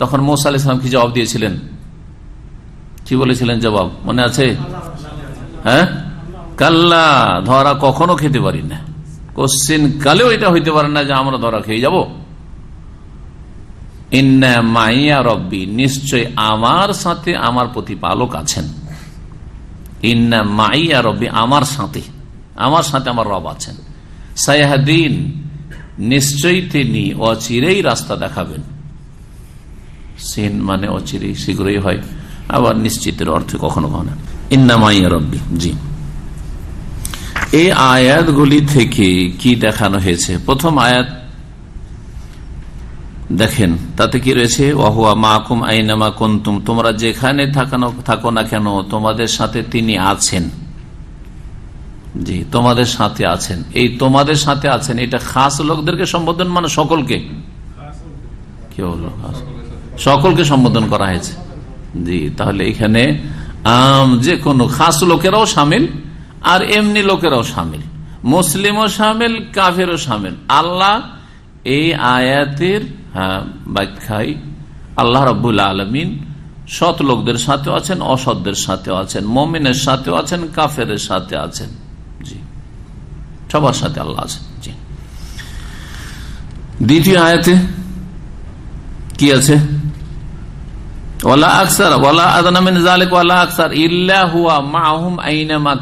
A: তখন মোসা আলি সালাম কি জবাব দিয়েছিলেন কি বলেছিলেন জবাব মনে আছে হ্যাঁ কাল্লা ধরা কখনো খেতে পারি না কোশ্চিন কালেও এটা হইতে পারে না যে আমরা ধরা খেয়ে যাব ইন্না মাইয়া রব্বি নিশ্চয় আমার সাথে আমার প্রতিপালক আছেন ইন্না মাইয়া রব্বি আমার সাথে আমার সাথে আমার রব আছেন সাইহাদিন নিশ্চয়ই তিনি অচিরেই রাস্তা দেখাবেন সিন মানে অচিরেই শীঘ্রই হয় আবার নিশ্চিতের অর্থে কখনো কখনো ইন্না মাইয়া রব্বি জি এই আয়াতগুলি থেকে কি দেখানো হয়েছে প্রথম আয়াত দেখেন তাতে কি রয়েছে ওহুয়া মাহকুম আইনামা কুন্তুম তোমরা যেখানে থাকানো থাকো না কেন তোমাদের সাথে তিনি আছেন জি তোমাদের সাথে আছেন এই তোমাদের সাথে আছেন এটা খাস লোকদেরকে সম্বোধন মানে সকলকে কি বললো সকলকে সম্বোধন করা হয়েছে জি তাহলে এখানে আম যে কোনো খাস লোকেরাও সামিল আর এমনি লোকেরাও সামিল মুসলিমও সামিল কাফেরও সামিল আল্লাহ এই আয়াতের হ্যাঁ, ব্যাখ্যায় আল্লাহ রবুল আলমিন সৎ লোকদের সাথেও আছেন অসৎদের সাথেও আছেন মমিনের সাথেও আছেন কাফের সাথে আছেন জি সবার সাথে আল্লাহ আছেন জি দ্বিতীয় আয়াতে কি আছে জালেক মাহুম আইনামা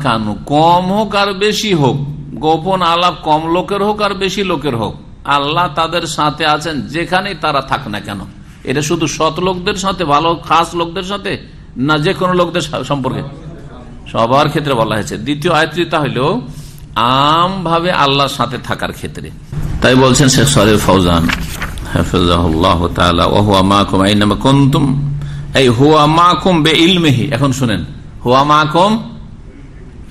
A: কম হোক আর বেশি হোক গোপন আলাপ কম লোকের হোক আর বেশি লোকের হোক আল্লাহ তাদের সাথে আছেন যেখানেই তারা থাক না কেন এটা শুধু সৎ লোকদের সাথে ভালো খাস লোকদের সাথে না যে কোনো লোকদের সম্পর্কে সবার ক্ষেত্রে বলা হয়েছে দ্বিতীয় আয়ত্রিতা হইল আমভাবে আল্লাহর সাথে থাকার ক্ষেত্রে তাই বলছেন শেখ সরিফ ফৌজান হাফিজ এই হুয়া বে ইলমেহি এখন শুনেন হুয়া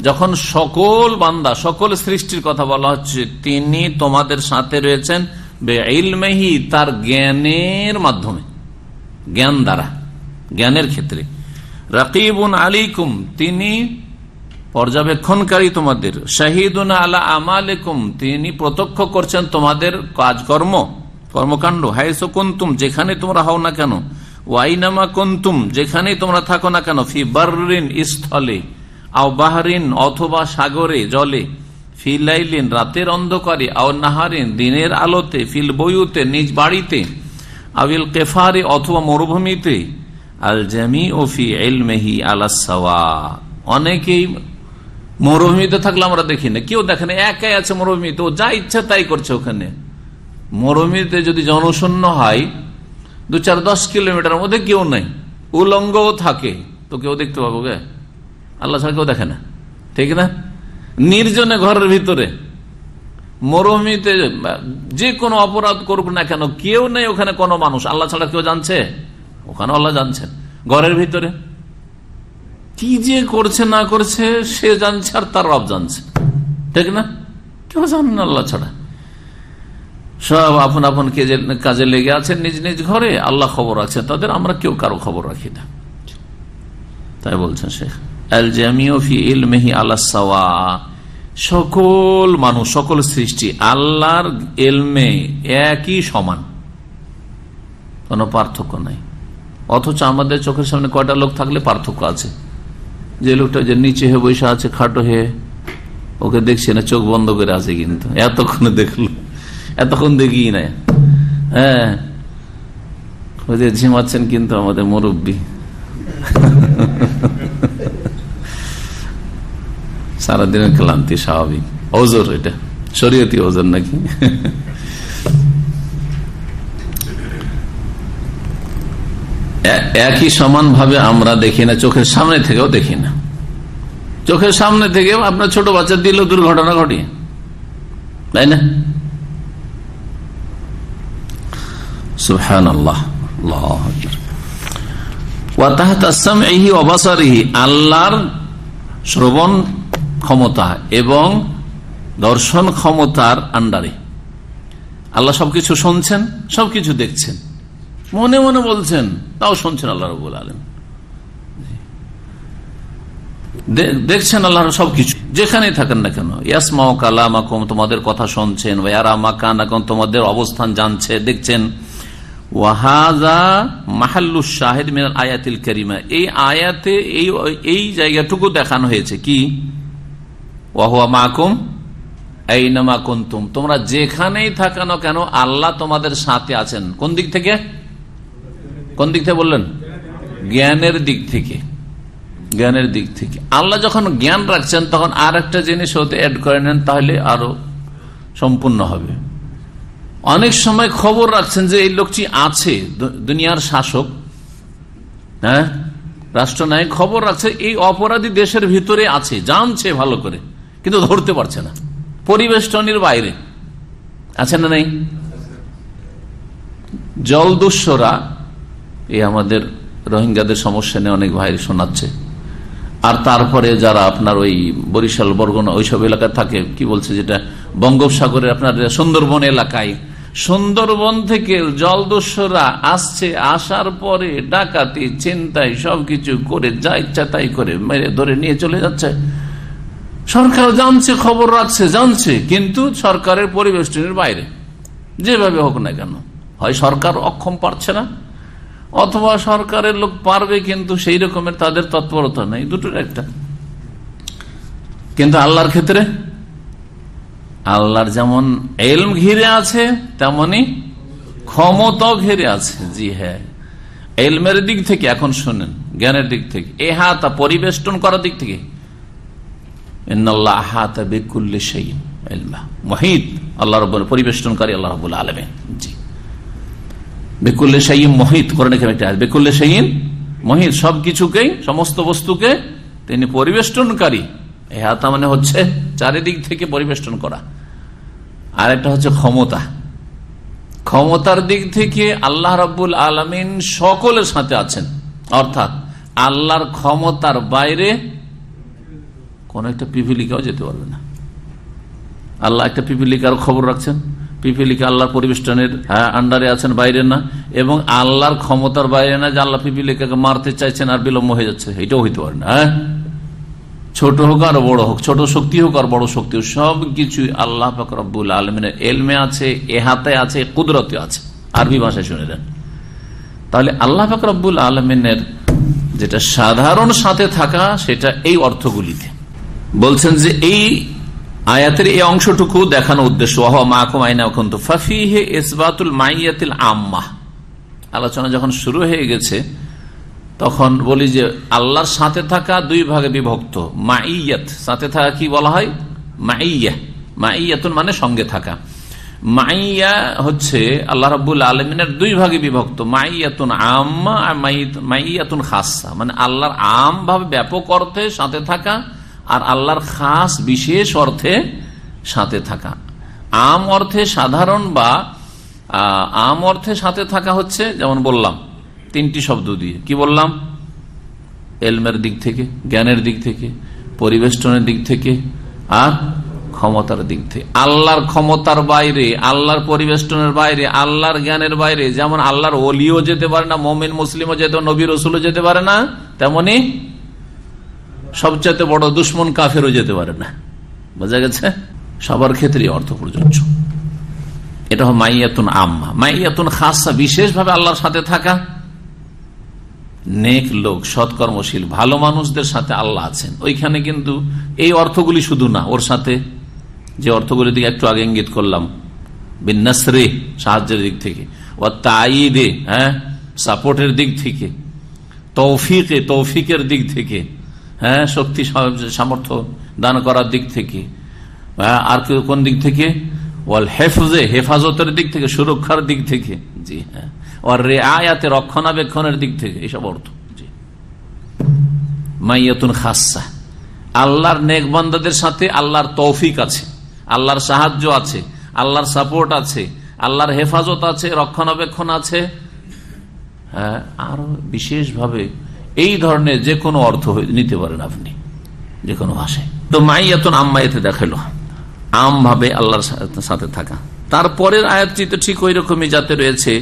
A: যখন সকল বান্দা সকল সৃষ্টির কথা বলা হচ্ছে তিনি তোমাদের সাথে রয়েছেন বে ইলমেহি তার জ্ঞানের মাধ্যমে জ্ঞান দ্বারা জ্ঞানের ক্ষেত্রে রাকিবুন আলিকুম তিনি পর্যবেক্ষণকারী তোমাদের শাহিদুন আলা আমালেকুম তিনি প্রত্যক্ষ করছেন তোমাদের কাজকর্ম কর্মকাণ্ড হায়সকুন্তুম যেখানে তোমরা হও না কেন ওয়াইনামা কন্তুম যেখানে তোমরা থাকো না কেন ফি বার্রিন স্থলে আও অথবা সাগরে জলে ফিলাইলিন রাতের অন্ধকারে আও নাহারিন দিনের আলোতে ফিল বইউতে নিজ বাড়িতে আবিল কেফারে অথবা মরুভূমিতে আল জামি ও ফি মেহি আলাসাওয়া অনেকেই মরুভূমিতে থাকলে আমরা দেখি না কেউ দেখে না একাই আছে মরুভূমিতে ও যা ইচ্ছা তাই করছে ওখানে মরুভূমিতে যদি জনশূন্য হয় দু চার দশ কিলোমিটারের মধ্যে কেউ নেই উলঙ্গও থাকে তো কেউ দেখতে পাবো গে আল্লাহ ছাড়া কেউ দেখে না ঠিক না নির্জনে ঘরের ভিতরে মরুমিতে যে কোনো অপরাধ করুক না কেন কেউ নেই ওখানে কোনো মানুষ আল্লাহ ছাড়া কেউ জানছে ওখানে আল্লাহ জানছেন ঘরের ভিতরে কি যে করছে না করছে সে জানছে আর তার রব জানছে ঠিক না কেউ জানেন আল্লাহ ছাড়া সব আপন আপন কে কাজে লেগে আছেন নিজ নিজ ঘরে আল্লাহ খবর আছে তাদের আমরা কেউ কারো খবর রাখি না তাই বলছেন শেখ আল জামিওফি ইলমেহি আল্লাহ সকল মানুষ সকল সৃষ্টি আল্লাহর এলমে একই সমান কোনো পার্থক্য নাই অথচ আমাদের চোখের সামনে কয়টা লোক থাকলে পার্থক্য আছে যে লোকটা যে নিচে হয়ে বসে আছে খাটো হয়ে ওকে দেখছি না চোখ বন্ধ করে আছে কিন্তু এতক্ষণে দেখলো এতক্ষণ দেখি না হ্যাঁ ঝিমাচ্ছেন কিন্তু আমাদের মুরব্বী সারাদিনের ক্লান্তি স্বাভাবিক অজর এটা শরীয়তি অজর নাকি একই ভাবে আমরা দেখি না চোখের সামনে থেকেও দেখি না চোখের সামনে থেকে আপনার ছোট বাচ্চা দিল দুর্ঘটনা ঘটিয়ে তাই না আল্লাহর শ্রবণ ক্ষমতা এবং দর্শন ক্ষমতার আন্ডারে আল্লাহ সবকিছু শুনছেন সবকিছু দেখছেন মনে মনে বলছেন তাও শুনছেন আল্লাহ রবুল আলম দেখছেন আল্লাহ সবকিছু যেখানে থাকেন না কেন ইয়াসমা কালাম তোমাদের কথা শুনছেন তোমাদের অবস্থান জানছে দেখছেন ওয়াহাজা মাহাল্লু শাহেদ মিনাল আয়াতিল করিমা এই আয়াতে এই এই জায়গাটুকু দেখানো হয়েছে কি ওয়াহুয়া মাকুম এই নামা কুন্তুম তোমরা যেখানেই থাকানো কেন আল্লাহ তোমাদের সাথে আছেন কোন দিক থেকে কোন দিক থেকে বললেন জ্ঞানের দিক থেকে জ্ঞানের দিক থেকে আল্লাহ যখন জ্ঞান রাখছেন তখন আর একটা জিনিস হতে অ্যাড করে নেন তাহলে আরো সম্পূর্ণ হবে অনেক সময় খবর রাখছেন যে এই লোকটি আছে দুনিয়ার শাসক হ্যাঁ রাষ্ট্রনায়ক খবর রাখছে এই অপরাধী দেশের ভিতরে আছে জানছে ভালো করে কিন্তু ধরতে পারছে না পরিবেষ্টনের বাইরে আছে না নাই জলদস্যরা এই আমাদের রোহিঙ্গাদের সমস্যা নিয়ে অনেক ভাই শোনাচ্ছে আর তারপরে যারা আপনার ওই বরিশাল বরগনা ওইসব এলাকায় থাকে কি বলছে যেটা বঙ্গোপসাগরের আপনার সুন্দরবন এলাকায় সুন্দরবন থেকে জলদস্যরা আসছে আসার পরে ডাকাতি চিন্তায় সবকিছু করে যা ইচ্ছা তাই করে মেরে ধরে নিয়ে চলে যাচ্ছে সরকার জানছে খবর রাখছে জানছে কিন্তু সরকারের পরিবেষ্টনের বাইরে যেভাবে হোক না কেন হয় সরকার অক্ষম পারছে না অথবা সরকারের লোক পারবে কিন্তু সেই রকমের তাদের তৎপরতা নেই দুটোর একটা কিন্তু আল্লাহর ক্ষেত্রে আল্লাহর যেমন এলম ঘিরে আছে তেমনি ক্ষমতা ঘিরে আছে জি হ্যাঁ এলমের দিক থেকে এখন শোনেন জ্ঞানের দিক থেকে এ হাতা পরিবেষ্টন করার দিক থেকে আল্লাহ জি বেকুল্লে করে বেকুল্লে সবকিছুকেই সমস্ত বস্তুকে তিনি পরিবেষ্টনকারী এ হাতা মানে হচ্ছে চারিদিক থেকে পরিবেষ্টন করা আর একটা হচ্ছে ক্ষমতা ক্ষমতার দিক থেকে আল্লাহ রাবুল আলমিন সকলের সাথে আছেন অর্থাৎ আল্লাহর ক্ষমতার বাইরে কোন একটা পিপিলিকাও যেতে পারবে না আল্লাহ একটা পিপিলিকার খবর রাখছেন পিপিলিকা আল্লাহর পরিবেষ্টনের হ্যাঁ, আন্ডারে আছেন বাইরে না এবং আল্লাহর ক্ষমতার বাইরে না যে আল্লাহ পিপিলিকাকে মারতে চাইছেন আর বিলম্ব হয়ে যাচ্ছে এটাও হইতে পারে না হ্যাঁ ছোট হোক আর বড় হোক ছোট শক্তি হোক আর বড় শক্তি হোক সবকিছু আল্লাহ ফকরবুল আলমিনের এলমে আছে এহাতে আছে কুদরতে আছে আরবি ভাষায় শুনে দেন তাহলে আল্লাহ ফকরবুল আলমিনের যেটা সাধারণ সাথে থাকা সেটা এই অর্থগুলিতে বলছেন যে এই আয়াতের এই অংশটুকু দেখানোর উদ্দেশ্য ফাফি হে ইসবাতুল আম্মা আলোচনা যখন শুরু হয়ে গেছে তখন বলি যে আল্লাহর সাথে থাকা দুই ভাগে বিভক্ত মা ইয়াত সাথে থাকা কি বলা হয় মা ইয়া মা মানে সঙ্গে থাকা মাইয়া হচ্ছে আল্লাহ রবুল আলমিনের দুই ভাগে বিভক্ত মাইয়াতুন আম্মা আর মাইয়াতুন খাসা মানে আল্লাহর আম ভাবে ব্যাপক অর্থে সাথে থাকা আর আল্লাহর খাস বিশেষ অর্থে সাথে থাকা আম অর্থে সাধারণ বা আম অর্থে সাথে থাকা হচ্ছে যেমন বললাম তিনটি শব্দ দিয়ে কি বললাম এলমের দিক থেকে জ্ঞানের দিক থেকে পরিবেষ্টনের দিক থেকে আর ক্ষমতার দিক থেকে আল্লাহর ক্ষমতার বাইরে আল্লাহর পরিবেষ্টনের বাইরে আল্লাহর জ্ঞানের বাইরে যেমন আল্লাহর অলিও যেতে পারে না মমিন মুসলিমও যেতে নবী রসুলও যেতে পারে না তেমনি সবচেয়ে বড় দুশ্মন কাফেরও যেতে পারে না বোঝা গেছে সবার ক্ষেত্রে অর্থ প্রযোজ্য এটা মাইয়াতুন আম্মা মাইয়াতুন খাসা বিশেষভাবে আল্লাহর সাথে থাকা নেক লোক সৎকর্মশীল ভালো মানুষদের সাথে আল্লাহ আছেন ওইখানে কিন্তু এই অর্থগুলি শুধু না ওর সাথে যে অর্থগুলি দিকে একটু আগে ইঙ্গিত করলাম বিন্যাসরে সাহায্যের দিক থেকে ও তাইদে হ্যাঁ সাপোর্টের দিক থেকে তৌফিকে তৌফিকের দিক থেকে হ্যাঁ শক্তি সামর্থ্য দান করার দিক থেকে হ্যাঁ, আর কোন দিক থেকে ওয়াল হেফজে হেফাজতের দিক থেকে সুরক্ষার দিক থেকে জি হ্যাঁ রেআয়াতে রক্ষণাবেক্ষণের দিক থেকে এইসব অর্থ মাইয়াতুন খাসা আল্লাহর নেকবান্দাদের সাথে আল্লাহর তৌফিক আছে আল্লাহর সাহায্য আছে আল্লাহর সাপোর্ট আছে আল্লাহর হেফাজত আছে রক্ষণাবেক্ষণ আছে আর হ্যাঁ, আরো বিশেষভাবে এই ধরনের যে কোনো অর্থ নিতে পারেন আপনি যে কোনো ভাষায় তো মাইয়াতুন আম্মা এতে দেখালো আমভাবে আল্লাহর সাথে থাকা তারপরের আয়াতটি তো ঠিক ওই রকমই যাতে রয়েছে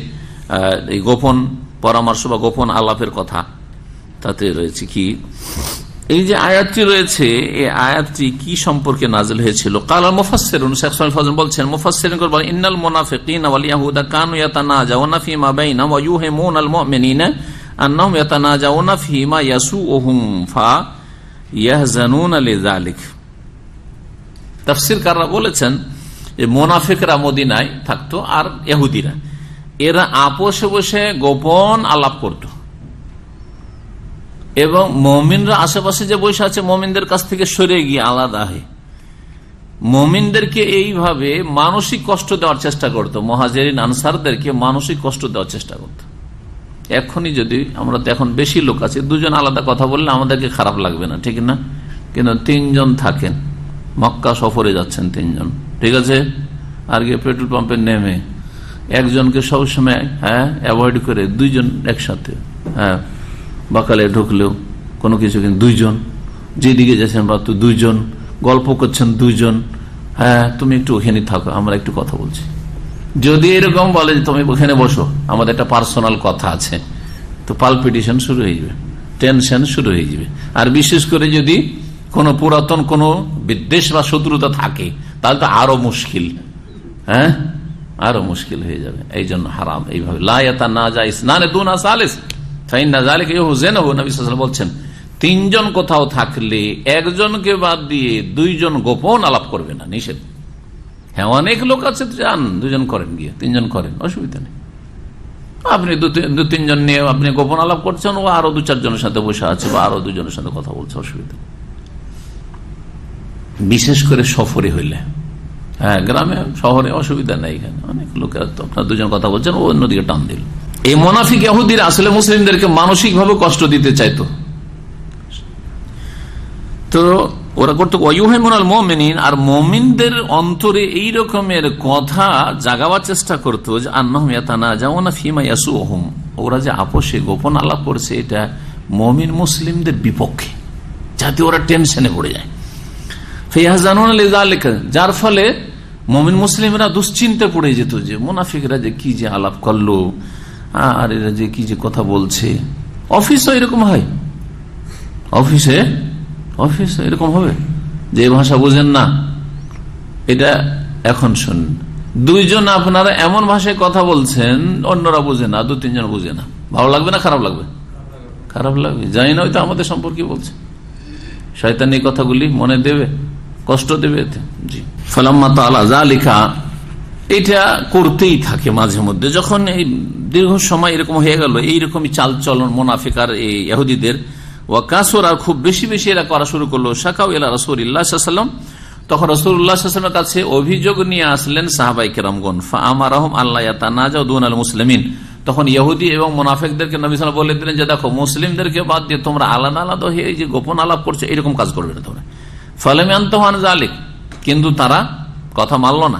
A: এই গোপন পরামর্শ বা গোপন আলাপের কথা তাতে রয়েছে কি এই যে আয়াতটি রয়েছে এই আয়াতটি কি সম্পর্কে নাজিল হয়েছিল কালা মুফাসসিরুন শেখ সাল ফজল বলছেন মুফাসসিরিন কর বলেন ইন্নাল মুনাফিকিনা ওয়াল ইয়াহুদা কানু ইয়াতানাজাউনা ফিমা বাইনাহুম ওয়া ইউহিমুনাল মুমিনিনা আন্নাহুম ইয়াতানাজাউনা ফিমা ইয়াসুউহুম ফা ইয়াহজানুনা লিযালিক তাফসীরকাররা বলেছেন যে মুনাফিকরা মদিনায় থাকতো আর ইহুদিরা এরা আপোষে বসে গোপন আলাপ করত এবং মমিনরা আশেপাশে যে বসে আছে মমিনদের কাছ থেকে সরে গিয়ে আলাদা হয়ে মমিনদেরকে এইভাবে মানসিক কষ্ট দেওয়ার চেষ্টা করতো মহাজেরিন আনসারদেরকে মানসিক কষ্ট দেওয়ার চেষ্টা করত এখনই যদি আমরা তো এখন বেশি লোক আছে দুজন আলাদা কথা বললে আমাদেরকে খারাপ লাগবে না ঠিক না কিন্তু তিনজন থাকেন মক্কা সফরে যাচ্ছেন তিনজন ঠিক আছে আর গিয়ে পেট্রোল পাম্পে নেমে একজনকে সবসময় হ্যাঁ অ্যাভয়েড করে দুইজন একসাথে হ্যাঁ বাকালে ঢুকলেও কোনো কিছু কিন্তু দুইজন যেদিকে যাচ্ছেন বা তুই দুইজন গল্প করছেন দুইজন হ্যাঁ তুমি একটু ওখানে থাকো আমরা একটু কথা বলছি যদি এরকম বলে যে তুমি ওখানে বসো আমাদের একটা পার্সোনাল কথা আছে তো পালপিটিশন শুরু হয়ে যাবে টেনশন শুরু হয়ে যাবে আর বিশেষ করে যদি কোনো পুরাতন কোনো বিদ্বেষ বা শত্রুতা থাকে তাহলে তো আরো মুশকিল হ্যাঁ আরো মুশকিল হয়ে যাবে এই জন্য হারাম এইভাবে লায়াতা না যায় স্নানে দু না সালেস ফাইন না জালে বলছেন তিনজন কোথাও থাকলে একজনকে বাদ দিয়ে দুইজন গোপন আলাপ করবে না নিষেধ হ্যাঁ অনেক লোক আছে যান দুজন করেন গিয়ে তিনজন করেন অসুবিধা নেই আপনি দু তিনজন নিয়ে আপনি গোপন আলাপ করছেন ও আরো দু চারজনের সাথে বসে আছে বা আরো দুজনের সাথে কথা বলছে অসুবিধা বিশেষ করে সফরে হইলে হ্যাঁ গ্রামে শহরে অসুবিধা নেই এখানে অনেক লোকেরা তো আপনার দুজন কথা বলছেন ও অন্যদিকে টান দিল এই মোনাফিক ইহুদিরা আসলে মুসলিমদেরকে মানসিকভাবে কষ্ট দিতে চাইতো তো ওরা করতো অয়ুহেমনাল মমিনিন আর মমিনদের অন্তরে এই রকমের কথা জাগাবার চেষ্টা করতো যে আন্নাহমিয়াতানা যেমন ফিমা ইয়াসু ওরা যে আপোষে গোপন আলাপ করছে এটা মমিন মুসলিমদের বিপক্ষে যাতে ওরা টেনশনে পড়ে যায় যার ফলে মমিন মুসলিমরা দুশ্চিন্তে পড়ে যেত যে মুনাফিকরা যে কি যে আলাপ করলো আর এরা যে কি যে কথা বলছে অফিসও এরকম হয় অফিসে অফিস এরকম হবে যে ভাষা বোঝেন না এটা এখন শুন দুইজন আপনারা এমন ভাষায় কথা বলছেন অন্যরা বোঝে না দু তিনজন বোঝে না ভালো লাগবে না খারাপ লাগবে খারাপ লাগবে জানি না হয়তো আমাদের সম্পর্কে বলছে শয়তান এই কথাগুলি মনে দেবে কষ্ট দেবে জি ফলাম্মা তালা যা লেখা এটা করতেই থাকে মাঝে মধ্যে যখন এই দীর্ঘ সময় এরকম হয়ে গেল এইরকমই চলন মোনাফিকার এই ইহুদিদের ওয়াকাসর আর খুব বেশি বেশি এরা করা শুরু করলো শাকাউ এলা সাল্লাম তখন রসুল্লাহামের কাছে অভিযোগ নিয়ে আসলেন সাহাবাই কেরামগন আমার রহম আল্লাহ দুন আল মুসলিমিন তখন ইহুদি এবং মোনাফেকদেরকে নবিসাল বলে দিলেন যে দেখো মুসলিমদেরকে বাদ দিয়ে তোমরা আলাদা আলাদা হয়ে যে গোপন আলাপ করছো এরকম কাজ করবে না তোমরা ফলে জালিক কিন্তু তারা কথা মানল না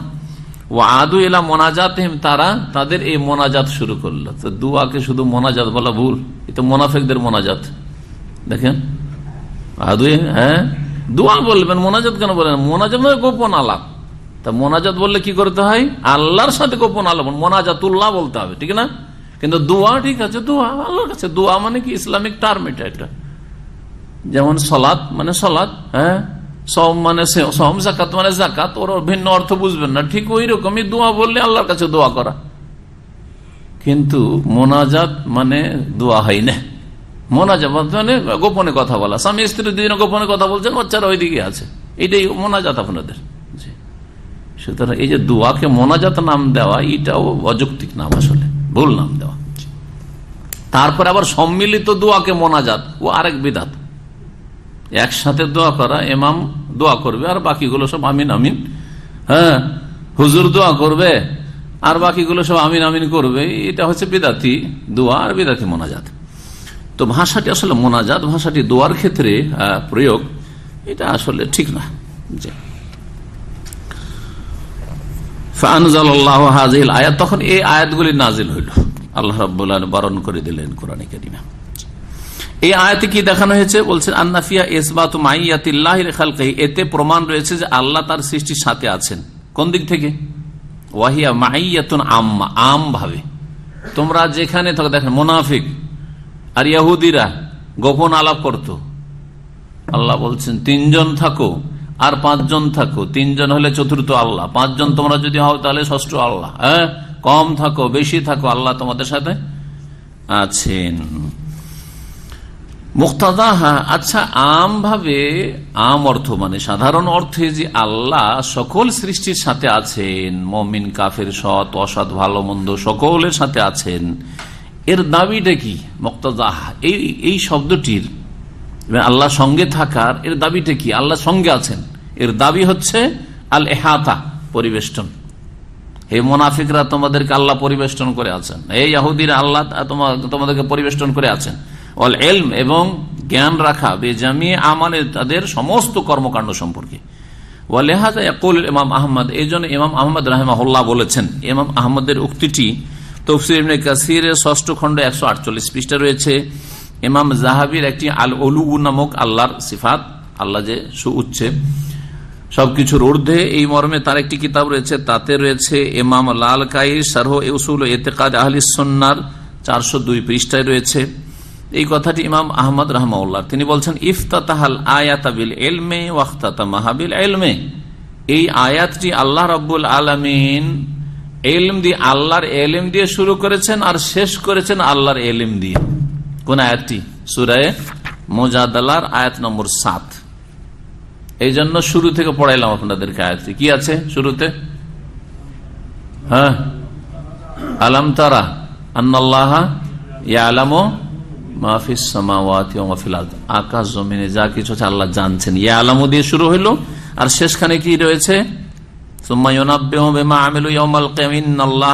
A: ও আদু এলা মোনাজাত তারা তাদের এই মোনাজাত শুরু করলো তো দুয়াকে শুধু মোনাজাত বলা ভুল এটা মোনাফেকদের মোনাজাত দেখেন আদু হ্যাঁ দুয়া বলবেন মোনাজাত কেন বলেন মোনাজাত মানে গোপন আলাপ তা মোনাজাত বললে কি করতে হয় আল্লাহর সাথে গোপন আলাপ মোনাজাতুল্লাহ বলতে হবে ঠিক না কিন্তু দোয়া ঠিক আছে দোয়া আল্লাহর কাছে দোয়া মানে কি ইসলামিক টার্ম এটা একটা যেমন সলাদ মানে সলাদ হ্যাঁ সব মানে সম জাকাত মানে জাকাত ওর ভিন্ন অর্থ বুঝবেন না ঠিক ওই রকমই দোয়া বললে আল্লাহর কাছে দোয়া করা কিন্তু মোনাজাত মানে দোয়া হয় না মোনাজাত মানে গোপনে কথা বলা স্বামী স্ত্রী দুজনে গোপনে কথা বলছেন বাচ্চারা ওইদিকে আছে এটাই মোনাজাত আপনাদের সুতরাং এই যে দোয়াকে মোনাজাত নাম দেওয়া এটাও অযৌক্তিক নাম আসলে ভুল নাম দেওয়া তারপর আবার সম্মিলিত দোয়াকে মোনাজাত ও আরেক বিধাত একসাথে দোয়া করা এমাম দোয়া করবে আর বাকিগুলো সব আমিন আমিন হ্যাঁ হুজুর দোয়া করবে আর বাকিগুলো সব আমিন আমিন করবে এটা হচ্ছে বিদাতি দোয়া আর বিদাতি মোনাজাত তো ভাষাটি আসলে মোনাজাত ভাষাটি দোয়ার ক্ষেত্রে প্রয়োগ এটা আসলে ঠিক না যে তখন এই আয়াতগুলি নাজিল হইল আল্লাহ রব্বুল্লাহ বারণ করে দিলেন কোরআন করিমা এই আয়াতে কি দেখানো হয়েছে বলছেন আন্নাফিয়া ইসবাত মাইয়াতিল্লাহ খালকে এতে প্রমাণ রয়েছে যে আল্লাহ তার সৃষ্টির সাথে আছেন কোন দিক থেকে ওয়াহিয়া মাইয়াতুন আম্মা আম ভাবে তোমরা যেখানে থাকো দেখেন মোনাফিক আর ইয়াহুদিরা গোপন আলাপ করত আল্লাহ বলছেন তিনজন থাকো আর পাঁচজন থাকো তিনজন হলে চতুর্থ আল্লাহ পাঁচজন তোমরা যদি হও তাহলে ষষ্ঠ আল্লাহ হ্যাঁ কম থাকো বেশি থাকো আল্লাহ তোমাদের সাথে আছেন মুক্তাদাহা আচ্ছা আমভাবে আম অর্থ মানে সাধারণ অর্থে যে আল্লাহ সকল সৃষ্টির সাথে আছেন মমিন কাফের সৎ অসৎ ভালো মন্দ সকলের সাথে আছেন এর দাবিটা কি মুক্তাদাহ এই এই শব্দটির মানে আল্লাহ সঙ্গে থাকার এর দাবিটা কি আল্লাহ সঙ্গে আছেন এর দাবি হচ্ছে আল এহাতা পরিবেষ্টন হে মোনাফিকরা তোমাদেরকে আল্লাহ পরিবেষ্টন করে আছেন এই ইয়াহুদিরা আল্লাহ তোমাদেরকে পরিবেষ্টন করে আছেন অল এলম এবং জ্ঞান রাখা বেজামি আমালে তাদের সমস্ত কর্মকাণ্ড সম্পর্কে এই জন্য ইমাম বলেছেন উক্তিটি তফসির ষষ্ঠ খণ্ড একশো আটচল্লিশ পৃষ্ঠা রয়েছে একটি আল নামক আল্লাহর সবকিছুর ঊর্ধ্বে এই মর্মে তার একটি কিতাব রয়েছে তাতে রয়েছে এমাম লাল কাই সারহ ইউসুল এতেকাদ আহলিসন্নার চারশো দুই পৃষ্ঠায় রয়েছে এই কথাটি ইমাম আহমদ রহমাউল্লাহ তিনি বলছেন ইফতাতাহাল আয়াতাবিল এলমে ওয়াক্তাতা মাহাবিল এলমে এই আয়াতটি আল্লাহ রব্বুল আলমিন এলম দিয়ে আল্লাহর এলিম দিয়ে শুরু করেছেন আর শেষ করেছেন আল্লাহর এলিম দিয়ে কোন আয়াতটি সুরায় মোজাদালার আয়াত নম্বর সাত এই জন্য শুরু থেকে পড়াইলাম আপনাদেরকে আয়াতটি কি আছে শুরুতে হ্যাঁ আলাম তারা আন্নাল্লাহ ইয়া আলামো মাহফিস সামাওয়াতি মাহফিলাত আকাশ জমিনে যা কিছু আছে আল্লাহ জানছেন ইয়া আলামু দিয়ে শুরু হইলো আর শেষখানে কি রয়েছে আল্লাহ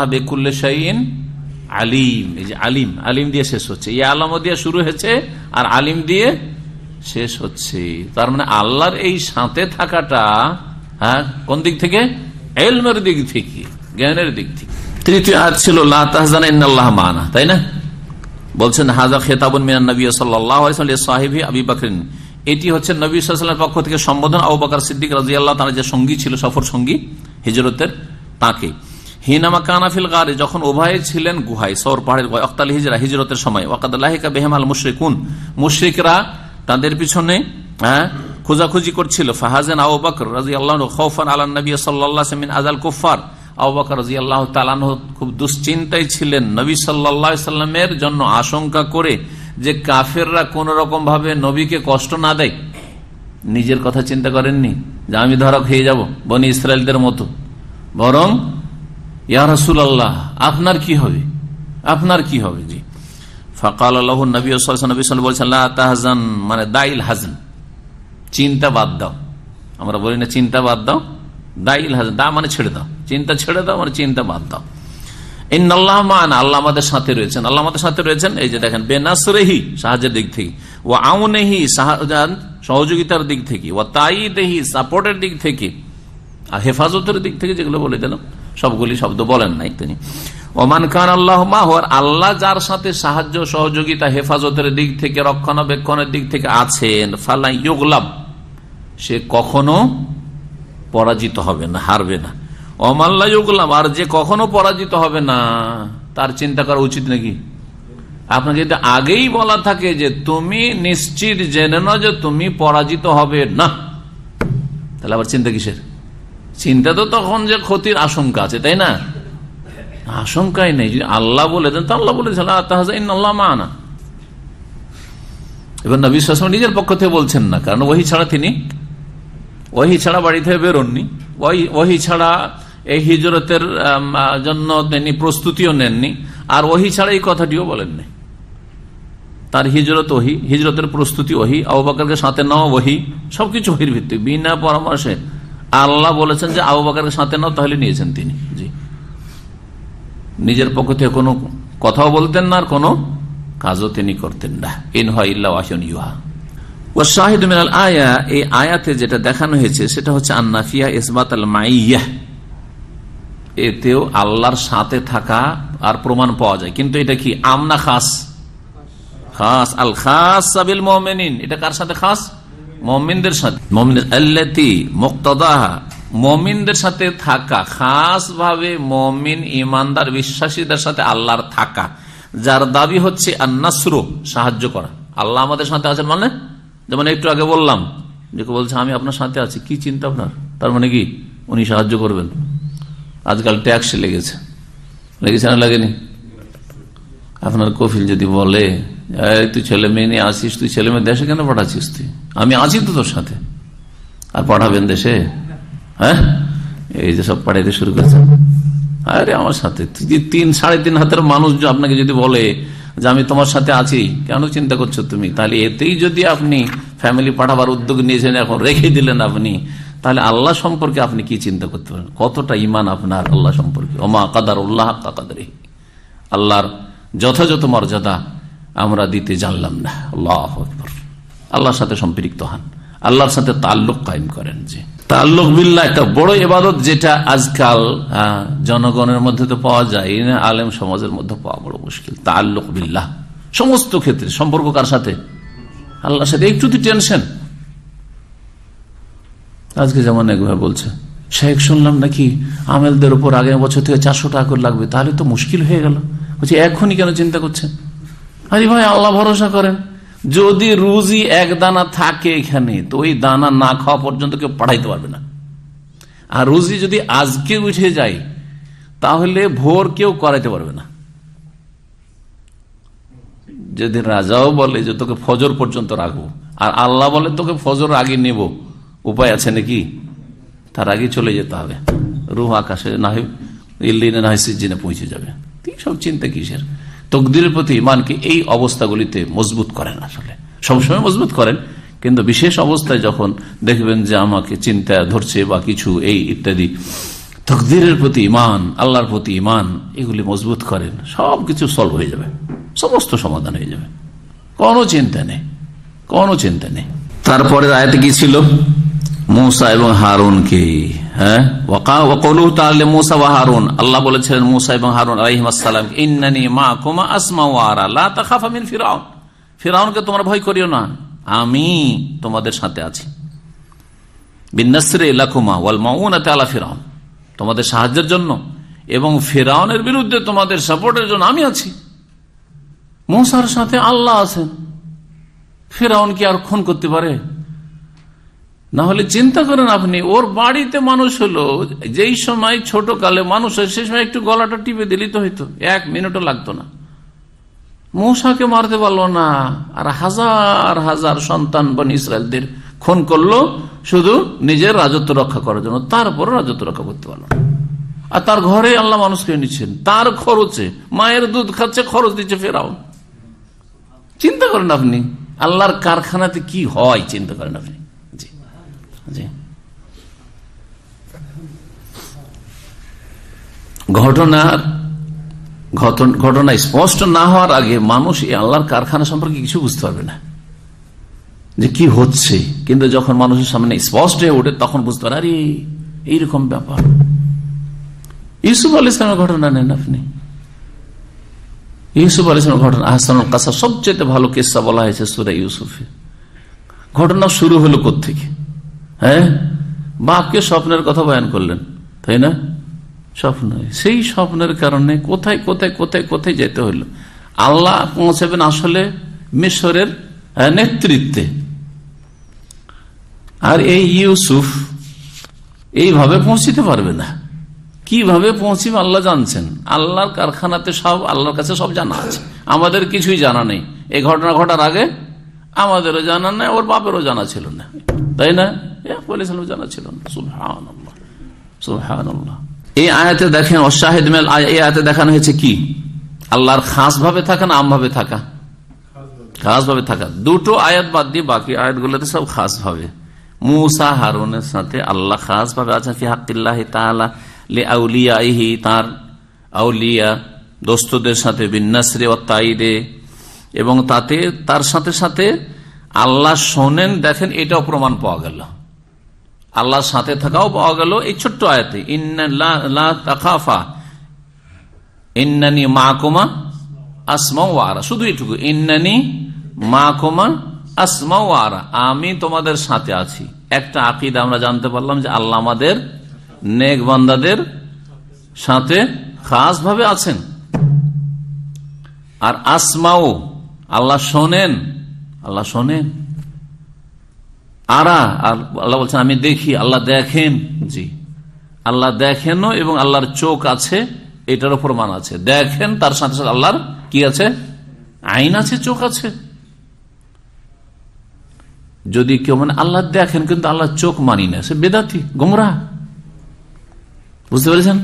A: আলিম এই যে আলিম আলিম দিয়ে শেষ হচ্ছে ইয়া আলামও দিয়ে শুরু হয়েছে আর আলিম দিয়ে শেষ হচ্ছে তার মানে আল্লাহর এই সাঁতে থাকাটা হ্যাঁ কোন দিক থেকে এলমের দিক থেকে জ্ঞানের দিক থেকে তৃতীয় আজ ছিল লাহজান মানা তাই না বলছেন হাজা খেতাবুন মিনান নবী সাল্লাহ সাহেবি আবি বাকরিন এটি হচ্ছে নবী সাল্লামের পক্ষ থেকে সম্বোধন আবু বাকর সিদ্দিক রাজি আল্লাহ তার যে সঙ্গী ছিল সফর সঙ্গী হিজরতের তাকে হিনামা কানাফিল গারে যখন উভয় ছিলেন গুহায় সৌর পাহাড়ের গুহায় অক্তাল হিজরা হিজরতের সময় ওয়াকাদাহিকা বেহমাল আল মুশ্রিকুন মুশ্রিকরা তাদের পিছনে হ্যাঁ খোঁজাখুঁজি করছিল ফাহাজেন আবু বাকর রাজি আল্লাহ খৌফান আলান নবী সাল্লাহ আজাল কুফার আবাকর রাজি আল্লাহ তালানহ খুব দুশ্চিন্তায় ছিলেন নবী সাল্লা সাল্লামের জন্য আশঙ্কা করে যে কাফেররা কোন রকম ভাবে নবীকে কষ্ট না দেয় নিজের কথা চিন্তা করেননি যে আমি ধরা খেয়ে যাব বনি ইসরায়েলদের মতো বরং ইয়ারসুল আল্লাহ আপনার কি হবে আপনার কি হবে জি ফকাল আল্লাহ নবী নবী বলছেন তাহজান মানে দাইল হাজান চিন্তা বাদ দাও আমরা বলি না চিন্তা বাদ দাও দাইল হাজান দা মানে ছেড়ে দাও চিন্তা ছেড়ে দাও আর চিন্তা বাদ দাও ইন্নআল্লাহ মান আল্লাহ আমাদের সাথে রয়েছেন আল্লাহ আমাদের সাথে রয়েছেন এই যে দেখেন বেনাসরেহি সাহায্যের দিক থেকে ও আউনেহি সহযোগিতার দিক থেকে ও তাই দেহি সাপোর্টের দিক থেকে আর হেফাজতের দিক থেকে যেগুলো বলে দিলাম সবগুলি শব্দ বলেন নাই তিনি ওমান খান আল্লাহ মাহর আল্লাহ যার সাথে সাহায্য সহযোগিতা হেফাজতের দিক থেকে রক্ষণাবেক্ষণের দিক থেকে আছেন ফালাই ইয়োগলাভ সে কখনো পরাজিত হবে না হারবে না অমাল্লাগুলাম আর যে কখনো পরাজিত হবে না তার চিন্তা করা উচিত নাকি আপনাকে যদি আগেই বলা থাকে যে তুমি নিশ্চিত জেনে না যে তুমি পরাজিত হবে না তাহলে আবার চিন্তা কিসের চিন্তা তো তখন যে ক্ষতির আশঙ্কা আছে তাই না আশঙ্কাই নেই যদি আল্লাহ বলে দেন তো আল্লাহ বলেছেন আল্লাহ মানা এবার না বিশ্বাস নিজের পক্ষ থেকে বলছেন না কারণ ওহি ছাড়া তিনি ওহি ছাড়া বাড়ি থেকে বেরোননি ওই ওহি ছাড়া এই হিজরতের জন্য তিনি প্রস্তুতিও নেননি আর ওহি ছাড়া এই কথাটিও বলেননি তার হিজরত ওহি হিজরতের প্রস্তুতি ওহি আবু সাথে নাও ওহি সবকিছু ওহির ভিত্তি বিনা পরামর্শে আল্লাহ বলেছেন যে আবু সাথে নাও তাহলে নিয়েছেন তিনি জি নিজের পক্ষ থেকে কোনো কথাও বলতেন না আর কোনো কাজও তিনি করতেন না ইন হয় ইল্লা ইউহা ও শাহিদ মিনাল আয়া এই আয়াতে যেটা দেখানো হয়েছে সেটা হচ্ছে আন্নাফিয়া ইসবাত আল মাইয়া এতেও আল্লাহর সাথে থাকা আর প্রমাণ পাওয়া যায় কিন্তু এটা কি আমনা খাস খাস আল খাস সাবিল মোমেনিন এটা কার সাথে খাস মমিনদের সাথে আল্লাতি মুক্তদাহা মমিনদের সাথে থাকা খাস ভাবে মমিন ইমানদার বিশ্বাসীদের সাথে আল্লাহর থাকা যার দাবি হচ্ছে আন্নাসরু সাহায্য করা আল্লাহ আমাদের সাথে আছেন মানে যেমন একটু আগে বললাম যে বলছে আমি আপনার সাথে আছি কি চিন্তা আপনার তার মানে কি উনি সাহায্য করবেন আজকাল ট্যাক্স লেগেছে লেগেছে না লাগেনি আপনার কফিল যদি বলে তুই ছেলে মেয়ে নিয়ে আসিস তুই ছেলে মেয়ে দেশে কেন পাঠাচ্ছিস তুই আমি আছি তো তোর সাথে আর পাঠাবেন দেশে হ্যাঁ এই যে সব পাঠাইতে শুরু করেছে আরে আমার সাথে তিন সাড়ে তিন হাতের মানুষ আপনাকে যদি বলে যে আমি তোমার সাথে আছি কেন চিন্তা করছো তুমি তাহলে এতেই যদি আপনি ফ্যামিলি পাঠাবার উদ্যোগ নিয়েছেন এখন রেখে দিলেন আপনি তাহলে আল্লাহ সম্পর্কে আপনি কি চিন্তা করতে পারেন কতটা ইমান আপনার আল্লাহ সম্পর্কে ওমা কাদার উল্লাহ কাদারি আল্লাহর যথাযথ মর্যাদা আমরা দিতে জানলাম না আল্লাহ আল্লাহর সাথে সম্পৃক্ত হন আল্লাহর সাথে তাল্লুক কায়েম করেন যে তাল্লুক বিল্লা একটা বড় এবাদত যেটা আজকাল জনগণের মধ্যে তো পাওয়া যায় না আলেম সমাজের মধ্যে পাওয়া বড় মুশকিল তাল্লুক বিল্লাহ সমস্ত ক্ষেত্রে সম্পর্ক কার সাথে আল্লাহর সাথে একটু টেনশন আজকে যেমন একভাবে বলছে শেখ শুনলাম নাকি আমেলদের উপর আগের বছর থেকে চারশো টাকা করে লাগবে তাহলে তো মুশকিল হয়ে গেল বলছি এখনই কেন চিন্তা করছেন আরে ভাই আল্লাহ ভরসা করেন যদি রুজি এক দানা থাকে এখানে তো ওই দানা না খাওয়া পর্যন্ত কেউ পাঠাইতে পারবে না আর রুজি যদি আজকে উঠে যায় তাহলে ভোর কেউ করাইতে পারবে না যদি রাজাও বলে যে তোকে ফজর পর্যন্ত রাখবো আর আল্লাহ বলে তোকে ফজর আগে নেবো উপায় আছে নাকি তার আগে চলে যেতে হবে রুহ আকাশে না হয় ইল্লিনে না সিজিনে পৌঁছে যাবে সব চিন্তা কিসের তকদিরের প্রতি ইমানকে এই অবস্থাগুলিতে মজবুত করেন আসলে সবসময় মজবুত করেন কিন্তু বিশেষ অবস্থায় যখন দেখবেন যে আমাকে চিন্তা ধরছে বা কিছু এই ইত্যাদি তকদিরের প্রতি ইমান আল্লাহর প্রতি ইমান এগুলি মজবুত করেন সব কিছু সলভ হয়ে যাবে সমস্ত সমাধান হয়ে যাবে কোনো চিন্তা নেই কোনো চিন্তা নেই তারপরে আয়াতে কি ছিল মৌসা এবং হ্যাঁ হারুন আল্লাহ বলেছিলেন এবং হারুন মা কুমা ফিরাউনকে তোমরা ভয় করিও না আমি তোমাদের সাথে আছি ওয়াল আলা তোমাদের সাহায্যের জন্য এবং ফেরাউনের বিরুদ্ধে তোমাদের সাপোর্টের জন্য আমি আছি মৌসার সাথে আল্লাহ আছেন ফেরাউন কি আর খুন করতে পারে না হলে চিন্তা করেন আপনি ওর বাড়িতে মানুষ হলো যেই সময় ছোট কালে মানুষ হয় সেই সময় একটু গলাটা টিপে দিলি তো হইতো এক মিনিটও লাগতো না মৌসাকে মারতে পারলো না আর হাজার হাজার সন্তান বন ইসরায়েলদের খুন করলো শুধু নিজের রাজত্ব রক্ষা করার জন্য তারপর রাজত্ব রক্ষা করতে পারলো না আর তার ঘরে আল্লাহ মানুষকে নিচ্ছেন তার খরচে মায়ের দুধ খাচ্ছে খরচ দিচ্ছে ফেরাও চিন্তা করেন আপনি আল্লাহর কারখানাতে কি হয় চিন্তা করেন আপনি জি ঘটনার ঘটনা স্পষ্ট না হওয়ার আগে মানুষ এই আল্লাহর কারখানা সম্পর্কে কিছু বুঝতে পারবে না যে কি হচ্ছে কিন্তু যখন মানুষের সামনে স্পষ্ট হয়ে ওঠে তখন বুঝতে পারে আরে এইরকম ব্যাপার ইউসুফ আল ইসলামের ঘটনা নেন আপনি ইউসুফ আল ইসলামের ঘটনা আহসানুল কাসা সবচেয়ে ভালো কেসা বলা হয়েছে সুরা ইউসুফে ঘটনা শুরু হলো কোথেকে হ্যাঁ বাপকে স্বপ্নের কথা বয়ান করলেন তাই না স্বপ্ন সেই স্বপ্নের কারণে কোথায় কোথায় কোথায় কোথায় যেতে হইল আল্লাহ পৌঁছাবেন আসলে মিশরের নেতৃত্বে আর এই ইউসুফ এইভাবে পৌঁছিতে পারবে না কিভাবে পৌঁছিবে আল্লাহ জানছেন আল্লাহর কারখানাতে সব আল্লাহর কাছে সব জানা আছে আমাদের কিছুই জানা নেই এই ঘটনা ঘটার আগে আমাদেরও জানা নেই ওর বাপেরও জানা ছিল না তাই না ইসলাম জানা ছিল এই আয়াতে দেখেন অশাহেদ মেল এই আয়াতে দেখানো হয়েছে কি আল্লাহর খাস ভাবে থাকা না আমভাবে থাকা খাস ভাবে থাকা দুটো আয়াত বাদ দিয়ে বাকি আয়াতগুলোতে সব খাস ভাবে মুসা হারুনের সাথে আল্লাহ খাস ভাবে আছেন ফি হাকিল্লাহ তাহলিয়াহি লে আউলিয়া ইহি তাঁর আউলিয়া দোস্তদের সাথে বিন্যাস রে ও তাইরে এবং তাতে তার সাথে সাথে আল্লাহ শোনেন দেখেন এটাও প্রমাণ পাওয়া গেল আল্লাহর সাথে থাকাও পাওয়া গেল এই ছোট্ট আয়াতে ইন্নাফা ইন্নানি মাকুমা আসমা আরা শুধু এটুকু ইন্নানি মাকুমা আসমা আরা আমি তোমাদের সাথে আছি একটা আকিদ আমরা জানতে পারলাম যে আল্লাহ আমাদের নেক বান্দাদের সাথে খাস ভাবে আছেন আর আসমাও আল্লাহ শোনেন আল্লাহ শোনেন আরা আল্লাহ বলছেন আমি দেখি আল্লাহ দেখেন জি আল্লাহ দেখেন এবং আল্লাহর চোখ আছে উপর প্রমাণ আছে দেখেন তার সাথে সাথে আল্লাহর কি আছে আইন আছে চোখ আছে যদি কেউ মানে আল্লাহ দেখেন কিন্তু আল্লাহ চোখ মানি না সে বেদাতি গোমরা বুঝতে পেরেছেন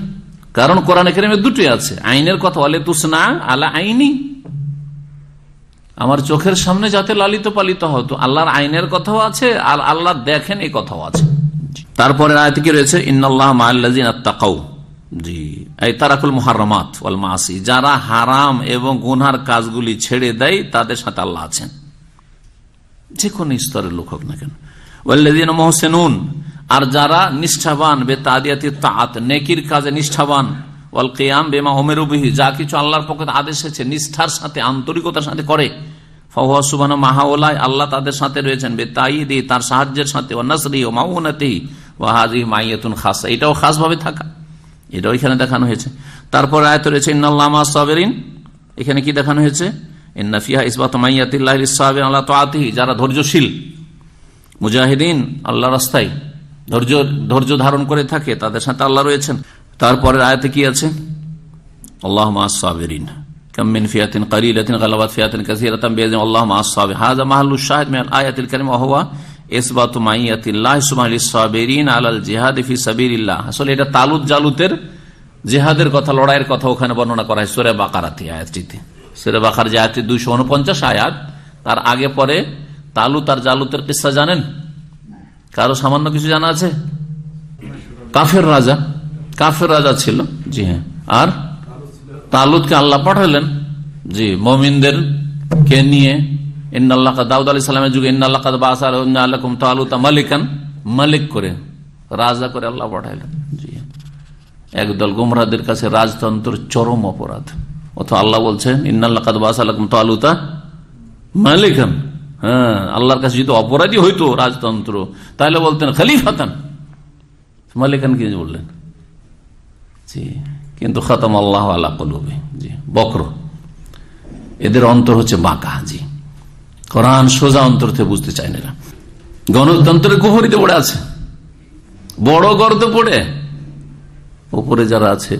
A: কারণ কোরআন এখানে দুটোই আছে আইনের কথা বলে তুসনা আল্লাহ আইনি আমার চোখের সামনে যাতে লালিত পালিত হতো আল্লাহর আইনের কথাও আছে আর আল্লাহ দেখেন এই কথাও আছে তারপরে আয়তে কি রয়েছে ইন্নআল্লাহ মাল্লাজিন আত্মাকাউ জি তারাকুল ওয়াল মাসি যারা হারাম এবং গুনহার কাজগুলি ছেড়ে দেয় তাদের সাথে আল্লাহ আছেন যে কোন স্তরের লোক হোক না কেন ওয়াল্লাদিন আর যারা নিষ্ঠাবান বেতাদিয়াতি তাঁত নেকির কাজে নিষ্ঠাবান ওয়াল বেমা হোমের বিহি যা কিছু আল্লাহর পক্ষে আদেশ এসেছে নিষ্ঠার সাথে আন্তরিকতার সাথে করে ফহা সুবান মাহাওলাই আল্লাহ তাদের সাথে রয়েছেন বে তাই তার সাহায্যের সাথে ও নাসরি ও মাউনাতেই ওয়াহাজি মাইয়াতুন খাসা এটাও খাসভাবে থাকা এটাও এখানে দেখানো হয়েছে তারপর আয়ত রয়েছে ইন্নাল্লামা সাবেরিন এখানে কি দেখানো হয়েছে ইন্নাফিয়া ইসবাত মাইয়াতিল্লাহ সাহাবিন আল্লাহ তো আতিহি যারা ধৈর্যশীল মুজাহিদিন আল্লাহ রাস্তায় ধৈর্য ধৈর্য ধারণ করে থাকে তাদের সাথে আল্লাহ রয়েছেন তারপরের আয়াতে কি আছে আল্লাহ সাবেরিন ফিয়াতিন আল্লাহ আয়াতিল সাবেরিন জিহাদ আসলে এটা তালুত জালুতের কথা লড়াইয়ের কথা ওখানে বর্ণনা করা হয় সোরে বাকারাতে আয়াতটিতে সোরে বাকার যে আয়াতটি দুইশো উনপঞ্চাশ আয়াত তার আগে পরে তালুত আর জালুতের কিসা জানেন কারো সামান্য কিছু জানা আছে কাফের রাজা কাফের রাজা ছিল জি হ্যাঁ আর তালুদকে আল্লাহ পাঠালেন জি মমিনদের কে নিয়ে যুগে মালিকান মালিক করে রাজা করে আল্লাহ পাঠাইলেন জি একদল কাছে চরম অপরাধ আল্লাহ বলছেন মালিকান হ্যাঁ আল্লাহর কাছে যদি অপরাধী হইতো রাজতন্ত্র তাহলে বলতেন খালিফাতান মালিকান কি বললেন জি কিন্তু খতম আল্লাহ আল্লাহ কলবে জি বক্র এদের অন্তর হচ্ছে বাঁকা জি কোরআন সোজা অন্তর থেকে বুঝতে চায় না গণতন্ত্রের গুহরিতে পড়ে আছে বড় গর্ত পড়ে ওপরে যারা আছে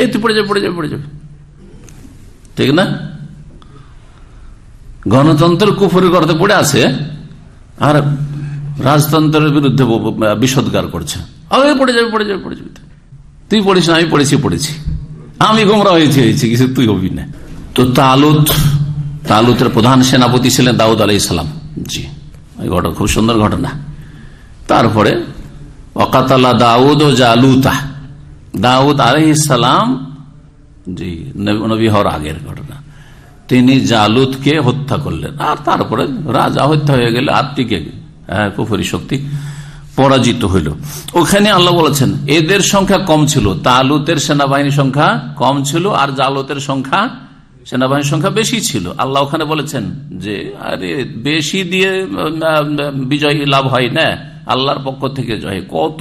A: এই তুই পড়ে যাবে পড়ে যাবে পড়ে যাবে ঠিক না গণতন্ত্র কুফুরের গর্তে পড়ে আছে আর রাজতন্ত্রের বিরুদ্ধে বিষদগার করছে আগে পড়ে যাবে পড়ে যাবে পড়ে যাবে তুই পড়িস না আমি পড়েছি পড়েছি আমি গোমরা হয়েছি হয়েছি কিছু তুই হবি না তো তালুত তালুতের প্রধান সেনাপতি ছিলেন দাউদ আলাই ইসলাম জি ওই ঘটনা খুব সুন্দর ঘটনা তারপরে অকাতালা দাউদ ও জালুতা দাউদ আলি ইসলাম জি নবী হওয়ার আগের ঘটনা তিনি জালুতকে হত্যা করলেন আর তারপরে রাজা হত্যা হয়ে গেলে আর টিকে হ্যাঁ, কুফুরি শক্তি পরাজিত হইল ওখানে আল্লাহ বলেছেন এদের সংখ্যা কম ছিল তালুতের সেনাবাহিনীর সংখ্যা কম ছিল আর জালতের সংখ্যা সেনাবাহিনীর সংখ্যা বেশি ছিল আল্লাহ ওখানে বলেছেন যে আরে বেশি দিয়ে বিজয় লাভ হয় না আল্লাহর পক্ষ থেকে জয় কত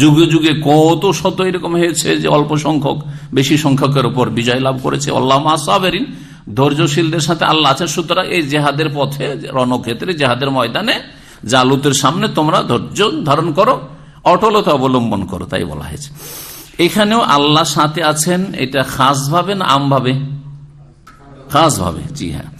A: যুগে যুগে কত শত এরকম হয়েছে যে অল্প সংখ্যক বেশি সংখ্যকের উপর বিজয় লাভ করেছে আল্লাহ মাসাবেরিন ধৈর্যশীলদের সাথে আল্লাহ আছেন সুতরাং এই জেহাদের পথে রণক্ষেত্রে জেহাদের ময়দানে জালুতের সামনে তোমরা ধৈর্য ধারণ করো অটলতা অবলম্বন করো তাই বলা হয়েছে এখানেও আল্লাহ সাথে আছেন এটা খাস ভাবে না আম ভাবে খাস ভাবে জি হ্যাঁ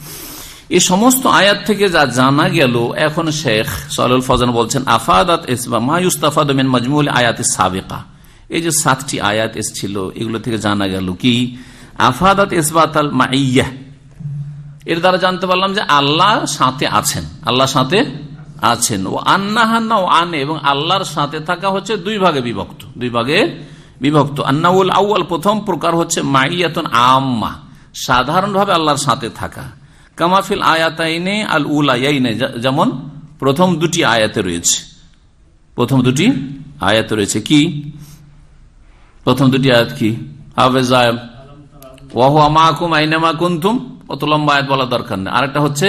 A: এই সমস্ত আয়াত থেকে যা জানা গেল এখন শেখ সাল ফজান বলছেন আফাদাত মায়ুস্তাফাদ মাজমুল আয়াত সাবেকা এই যে সাতটি আয়াত এসছিল এগুলো থেকে জানা গেল কি আফাদাত ইসবাত আল এর দ্বারা জানতে পারলাম যে আল্লাহ সাথে আছেন আল্লাহ সাথে আছেন ও আন্নাহান্না ও আনে এবং আল্লাহর সাথে থাকা হচ্ছে দুই ভাগে বিভক্ত দুই ভাগে বিভক্ত আন্নাউল আউ্ল প্রথম প্রকার হচ্ছে মাইয়াতন আম্মা সাধারণভাবে আল্লাহর সাথে থাকা কামাফিল আয়াতাইনে আল উল আয়াইনে যেমন প্রথম দুটি আয়াতে রয়েছে প্রথম দুটি আয়াতে রয়েছে কি প্রথম দুটি আয়াত কি ওয়াহুয়া আমা কুম আইনামা কুন্তুম অত লম্বা আয়াত বলা দরকার নেই আরেকটা হচ্ছে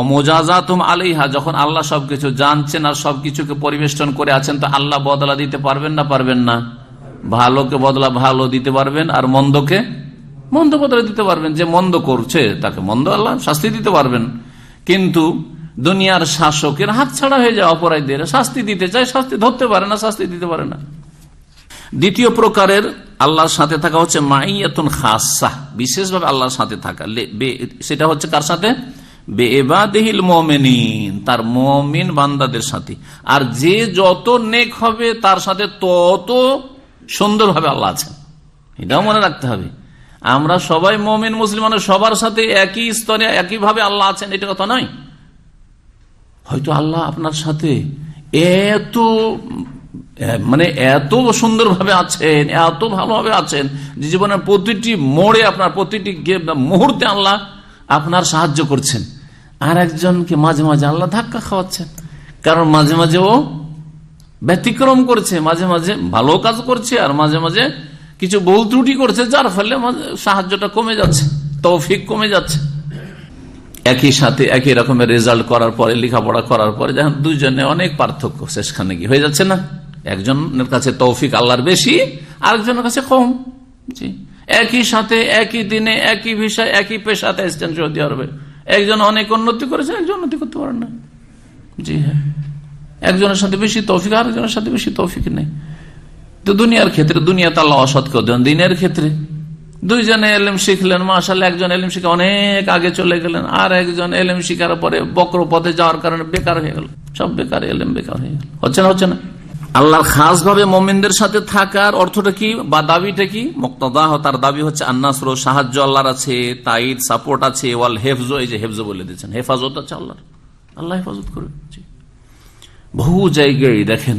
A: অমোজাজাতুম আলিহা যখন আল্লাহ সবকিছু জানছেন আর সবকিছুকে পরিবেষ্টন করে আছেন তো আল্লাহ বদলা দিতে পারবেন না পারবেন না ভালোকে বদলা ভালো দিতে পারবেন আর মন্দকে মন্দ বদলা দিতে পারবেন যে মন্দ করছে তাকে মন্দ আল্লাহ শাস্তি দিতে পারবেন কিন্তু দুনিয়ার শাসকের হাত ছাড়া হয়ে যায় অপরাধীদের শাস্তি দিতে চায় শাস্তি ধরতে পারে না শাস্তি দিতে পারে না দ্বিতীয় প্রকারের আল্লাহর সাথে থাকা হচ্ছে মাইয়াতুন খাসা বিশেষভাবে আল্লাহর সাথে থাকা সেটা হচ্ছে কার সাথে বেবাদেহিল মমিন তার মমিন বান্দাদের সাথে আর যে যত নেক হবে তার সাথে তত সুন্দরভাবে আল্লাহ আছেন এটাও মনে রাখতে হবে আমরা সবাই মমিন মুসলিম সবার সাথে একই স্তরে একইভাবে আল্লাহ আছেন এটা কথা নয় হয়তো আল্লাহ আপনার সাথে এত মানে এত সুন্দরভাবে আছেন এত ভালোভাবে আছেন যে জীবনের প্রতিটি মোড়ে আপনার প্রতিটি মুহূর্তে আল্লাহ আপনার সাহায্য করছেন আর একজনকে মাঝে মাঝে আল্লাহ ধাক্কা খাওয়াচ্ছেন কারণ মাঝে মাঝে ও ব্যতিক্রম করছে মাঝে মাঝে ভালো কাজ করছে আর মাঝে মাঝে কিছু বহু ত্রুটি করছে যার ফলে সাহায্যটা কমে যাচ্ছে তৌফিক কমে যাচ্ছে একই সাথে একই রকমের রেজাল্ট করার পরে লেখাপড়া করার পরে যখন দুজনে অনেক পার্থক্য শেষখানে কি হয়ে যাচ্ছে না একজনের কাছে তৌফিক আল্লাহর বেশি আরেকজনের কাছে কম জি একই সাথে একই দিনে একই ভিসা একই পেশাতে এসছেন সৌদি আরবে একজন অনেক উন্নতি করেছেন একজন উন্নতি করতে পারেন না জি হ্যাঁ একজনের সাথে বেশি তৌফিক আর একজনের সাথে বেশি তৌফিক নেই তো দুনিয়ার ক্ষেত্রে দুনিয়া তাহলে অসৎ করতেন দিনের ক্ষেত্রে দুইজনে এলএম শিখলেন মাসাল একজন এলএম শিখে অনেক আগে চলে গেলেন আর একজন এলএম শিখার পরে বক্র পথে যাওয়ার কারণে বেকার হয়ে গেল সব বেকার এলএম বেকার হয়ে গেল হচ্ছে না হচ্ছে না আল্লাহর খাস ভাবে মোমেনদের সাথে থাকার অর্থটা কি বা দাবিটা কি মক্তদাহ তার দাবি হচ্ছে আন্নাসর সাহায্য আল্লাহর আছে তাইদ সাপোর্ট আছে ওয়াল হেফজ এই যে হেফজ বলে দিচ্ছেন হেফাজত আছে আল্লাহর আল্লাহ হেফাজত করে বহু জায়গায় দেখেন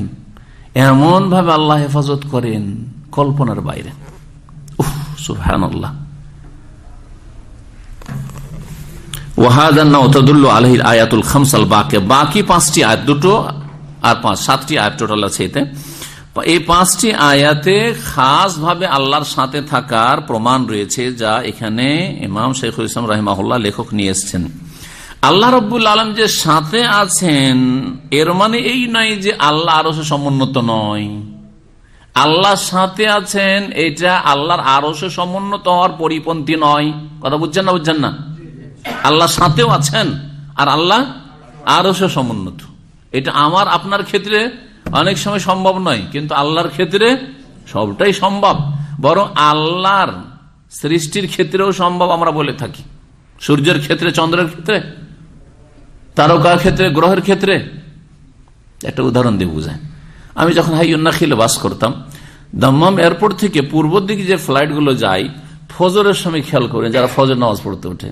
A: এমন ভাবে আল্লাহ হেফাজত করেন কল্পনার বাইরে ওয়াহাদ আল্লাহ আলহির আয়াতুল খামসাল বাকে বাকি পাঁচটি আয়াত দুটো আর পাঁচ সাতটি আয়াত টোটাল আছে এতে এই পাঁচটি আয়াতে খাসভাবে আল্লাহর সাথে থাকার প্রমাণ রয়েছে যা এখানে ইমাম শেখ ইসলাম রাহিমাহুল্লাহ লেখক নিয়ে এসছেন আল্লাহ রব্বুল আলম যে সাথে আছেন এর মানে এই নয় যে আল্লাহ আরো সমুন্নত নয় আল্লাহ সাথে আছেন এটা আল্লাহর আরো সমুন্নত হওয়ার পরিপন্থী নয় কথা বুঝছেন না বুঝছেন না আল্লাহ সাথেও আছেন আর আল্লাহ আরো সমুন্নত এটা আমার আপনার ক্ষেত্রে অনেক সময় সম্ভব নয় কিন্তু আল্লাহর ক্ষেত্রে সবটাই সম্ভব বরং আল্লাহর সৃষ্টির ক্ষেত্রেও সম্ভব আমরা বলে থাকি সূর্যের ক্ষেত্রে চন্দ্রের ক্ষেত্রে তারকার ক্ষেত্রে গ্রহের ক্ষেত্রে একটা উদাহরণ দিয়ে বুঝায় আমি যখন হাই খেলে বাস করতাম দম্মাম এয়ারপোর্ট থেকে পূর্ব দিকে যে ফ্লাইটগুলো যায় ফজরের সময় খেয়াল করে যারা ফজর নামাজ পড়তে ওঠে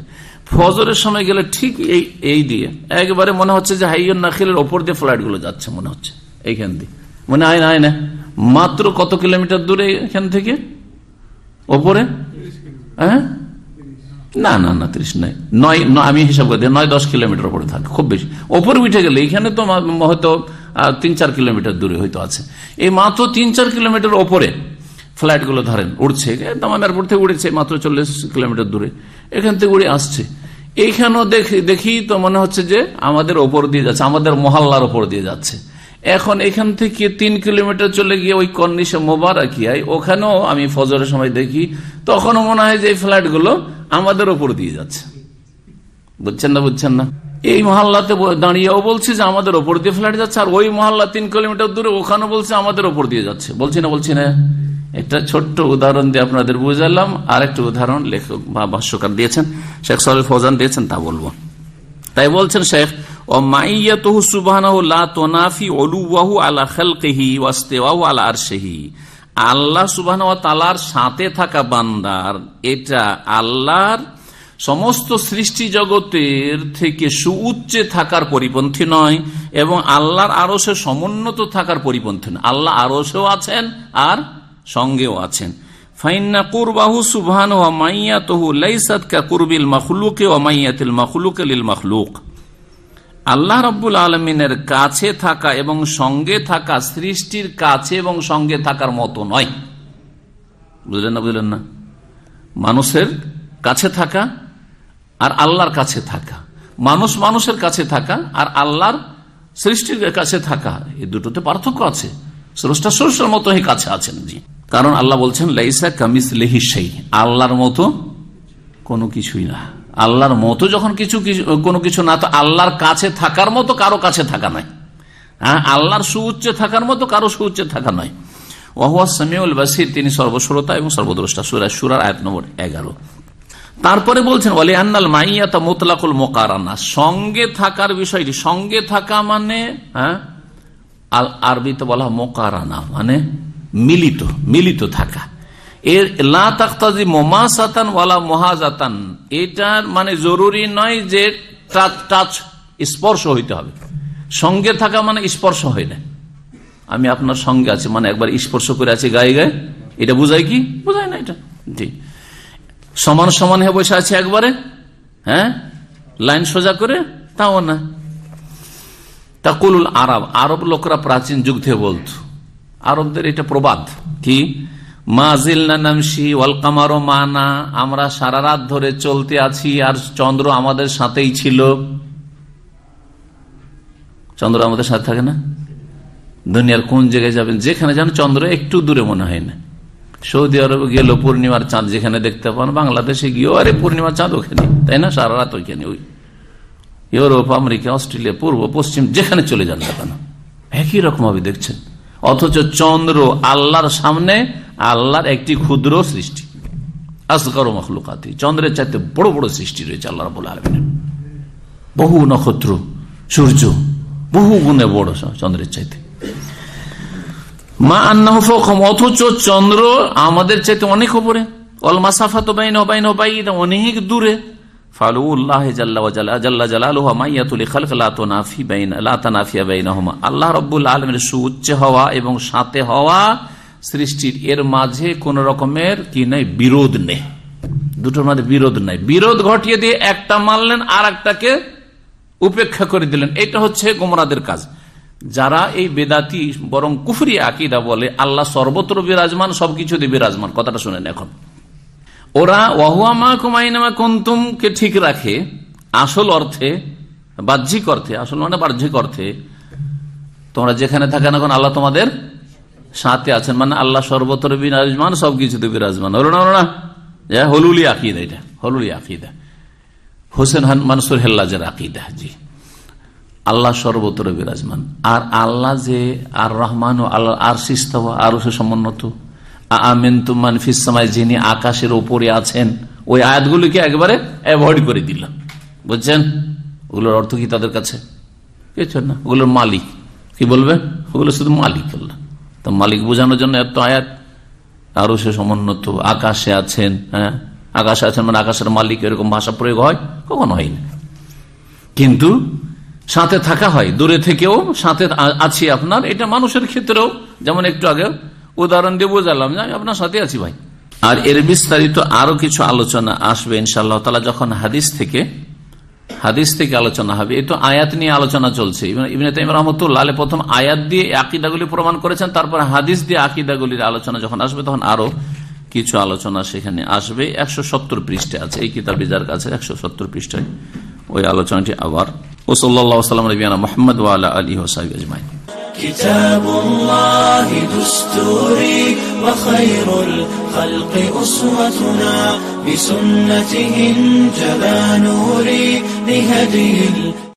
A: ফজরের সময় গেলে ঠিক এই এই দিয়ে একবারে মনে হচ্ছে যে না নাখিলের ওপর দিয়ে ফ্লাইটগুলো যাচ্ছে মনে হচ্ছে এইখান দিয়ে মনে হয় না না মাত্র কত কিলোমিটার দূরে এখান থেকে ওপরে হ্যাঁ? না না না ত্রিশ নয় নয় আমি হিসাব করে দিই নয় দশ কিলোমিটার ওপরে থাকে খুব বেশি ওপরে উঠে গেলে এখানে তো হয়তো তিন চার কিলোমিটার দূরে হয়তো আছে এই মাত্র তিন চার কিলোমিটার ওপরে গুলো ধরেন উড়ছে দামান এয়ারপোর্ট থেকে উড়েছে মাত্র চল্লিশ কিলোমিটার দূরে এখান থেকে উড়ে আসছে এইখানেও দেখি দেখি তো মনে হচ্ছে যে আমাদের ওপর দিয়ে যাচ্ছে আমাদের মহল্লার ওপর দিয়ে যাচ্ছে এখন এখান থেকে তিন কিলোমিটার চলে গিয়ে ওই কন্ডিশে মোবারকিয়ায় ওখানেও আমি ফজরের সময় দেখি তখনও মনে হয় যে এই গুলো আমাদের ওপর দিয়ে যাচ্ছে বুঝছেন না বুঝছেন না এই মহল্লাতে দাঁড়িয়েও বলছে যে আমাদের ওপর দিয়ে ফ্লাইট যাচ্ছে আর ওই মহল্লা তিন কিলোমিটার দূরে ওখানেও বলছে আমাদের ওপর দিয়ে যাচ্ছে বলছি না বলছি না একটা ছোট্ট উদাহরণ দিয়ে আপনাদের বুঝালাম আর একটা উদাহরণ লেখক বা ভাষ্যকার দিয়েছেন শেখ সরফ ফৌজান দিয়েছেন তা বলবো তাই বলছেন শেখ ও মাইয়াতহু সুবহানাহু লা তুনাফি উলুহু আলা খালকিহি ওয়াস্তিওয়াহু আলা আরশিহি আল্লাহ সুবহান ওয়া তাআলার সাথে থাকা বান্দার এটা আল্লাহর সমস্ত সৃষ্টি জগতের থেকে সুউচ্চে থাকার পরিপন্থী নয় এবং আল্লাহর আরো সে সমুন্নত থাকার পরিপন্থী নয় আল্লাহ আরো আছেন আর সঙ্গেও আছেন ফাইন্না কুরবাহু সুবহান ওয়া মাইয়া তহু লাইসাত কা কুরবিল মখলুকে ওয়া মাইয়াতিল মখলুকে লিল মখলুক আল্লাহ রব্বুল আলমিনের কাছে থাকা এবং সঙ্গে থাকা সৃষ্টির কাছে এবং সঙ্গে থাকার মতো নয় বুঝলেন না বুঝলেন না মানুষের কাছে থাকা আর আল্লাহর কাছে থাকা মানুষ মানুষের কাছে থাকা আর আল্লাহর সৃষ্টির কাছে থাকা এ দুটোতে পার্থক্য আছে স্রষ্টা স্রষ্টার মতো কাছে আছেন জি কারণ আল্লাহ বলছেন লাইসা কামিস লেহিসাই আল্লাহর মতো কোনো কিছুই না আল্লাহর মতো যখন কিছু কোনো কিছু না তো আল্লাহর কাছে থাকার মতো কারো কাছে থাকা নাই হ্যাঁ আল্লাহর সুউচ্চে থাকার মতো কারো সুউচ্চে থাকা নয় সামিউল তিনি এবং নম্বর এগারো তারপরে বলছেন আন্নাল মাইয়াতা মোতলাকুল সঙ্গে থাকার বিষয়টি সঙ্গে থাকা মানে হ্যাঁ আল আরবিতে বলা মোকারানা মানে মিলিত মিলিত থাকা এর লাখতাজি মোমাসাতান ওয়ালা মহাজাতান এটার মানে জরুরি নয় যে টাচ টাচ স্পর্শ হইতে হবে সঙ্গে থাকা মানে স্পর্শ হয় না আমি আপনার সঙ্গে আছি মানে একবার স্পর্শ করে আছি গায়ে গায়ে এটা বুঝায় কি বোঝায় না এটা জি সমান সমান হয়ে বসে আছে একবারে হ্যাঁ লাইন সোজা করে তাও না তাকুলুল আরব আরব লোকরা প্রাচীন যুগ থেকে বলত আরবদের এটা প্রবাদ কি মানা আমরা সারা রাত ধরে চলতে আছি আর চন্দ্র আমাদের সাথেই ছিল চন্দ্র আমাদের সাথে থাকে না দুনিয়ার কোন জায়গায় যাবেন যেখানে যান চন্দ্র একটু দূরে মনে হয় না সৌদি আরবে গেল পূর্ণিমার চাঁদ যেখানে দেখতে পান বাংলাদেশে গিয়েও আরে পূর্ণিমার চাঁদ ওখানে তাই না সারা রাত ওইখানে ওই ইউরোপ আমেরিকা অস্ট্রেলিয়া পূর্ব পশ্চিম যেখানে চলে যান না কেন একই রকম ভাবে দেখছেন অথচ চন্দ্র আল্লাহর সামনে আল্লাহর একটি ক্ষুদ্র সৃষ্টি আসগর মখলুকাতি চন্দ্রের চাইতে বড় বড় সৃষ্টি রয়েছে আল্লাহ রবুল আলমিনের বহু নক্ষত্র সূর্য বহু গুণে বড় চন্দ্রের চাইতে মা আন্না অথচ চন্দ্র আমাদের চাইতে অনেক উপরে অলমাসাফা তো বাইন বাইন অনেক দূরে আল্লাহ রব্বুল আলমের সু উচ্চে হওয়া এবং সাথে হওয়া সৃষ্টির এর মাঝে কোন রকমের কি নাই বিরোধ নেই দুটোর মাঝে বিরোধ নাই বিরোধ ঘটিয়ে দিয়ে একটা মানলেন আর একটাকে উপেক্ষা করে দিলেন এটা হচ্ছে গোমরাদের কাজ যারা এই বেদাতি বরং কুফরি আকিদা বলে আল্লাহ সর্বত্র বিরাজমান সবকিছুতে বিরাজমান কথাটা শোনেন এখন ওরা ওয়াহুয়ামা কুমাইনামা কন্তুমকে ঠিক রাখে আসল অর্থে বাহ্যিক অর্থে আসল মানে বাহ্যিক অর্থে তোমরা যেখানে থাকে না কোন আল্লাহ তোমাদের সাথে আছেন মানে আল্লাহ সর্বত্র বিরাজমান সবকিছুতে বিরাজমান হলো না হলো না হলুলি আকিদা এটা হলুলি আকিদা হোসেন হান মানসুর হেল্লাজের আকিদা জি আল্লাহ সর্বত্র বিরাজমান আর আল্লাহ যে আর রহমান ও আল্লাহ আর সিস্তা আর সে সমুন্নত আমেন তুমান যিনি আকাশের ওপরে আছেন ওই আয়াতগুলিকে একবারে অ্যাভয়েড করে দিলাম বুঝছেন ওগুলোর অর্থ কি তাদের কাছে কিছু না ওগুলোর মালিক কি বলবে ওগুলো শুধু মালিক বললাম তো মালিক বোঝানোর জন্য এত আয়াত আরো সে সমুন্নত আকাশে আছেন হ্যাঁ আকাশে আছেন মানে আকাশের মালিক এরকম ভাষা প্রয়োগ হয় কখনো হয় না কিন্তু সাথে থাকা হয় দূরে থেকেও সাথে আছি আপনার এটা মানুষের ক্ষেত্রেও যেমন একটু আগে উদাহরণ দিয়ে বোঝালাম যে আমি আপনার সাথে আছি ভাই আর এর বিস্তারিত আরো কিছু আলোচনা আসবে ইনশাআল্লাহ তালা যখন হাদিস থেকে হাদিস থেকে আলোচনা হবে এই তো আয়াত নিয়ে আলোচনা চলছে ইবিনে রহমতুল্লাহ প্রথম আয়াত দিয়ে আকিদাগুলি প্রমাণ করেছেন তারপর হাদিস দিয়ে আকিদাগুলির আলোচনা যখন আসবে তখন আরো কিছু আলোচনা সেখানে আসবে একশো সত্তর পৃষ্ঠে আছে এই কিতাবে যার কাছে একশো সত্তর পৃষ্ঠায় ওই আলোচনাটি আবার ও সাল্লাম মোহাম্মদ আলী হোসাই আজমাইন كتاب الله دستوري وخير الخلق أسوتنا بسنته انجلى نوري لهدي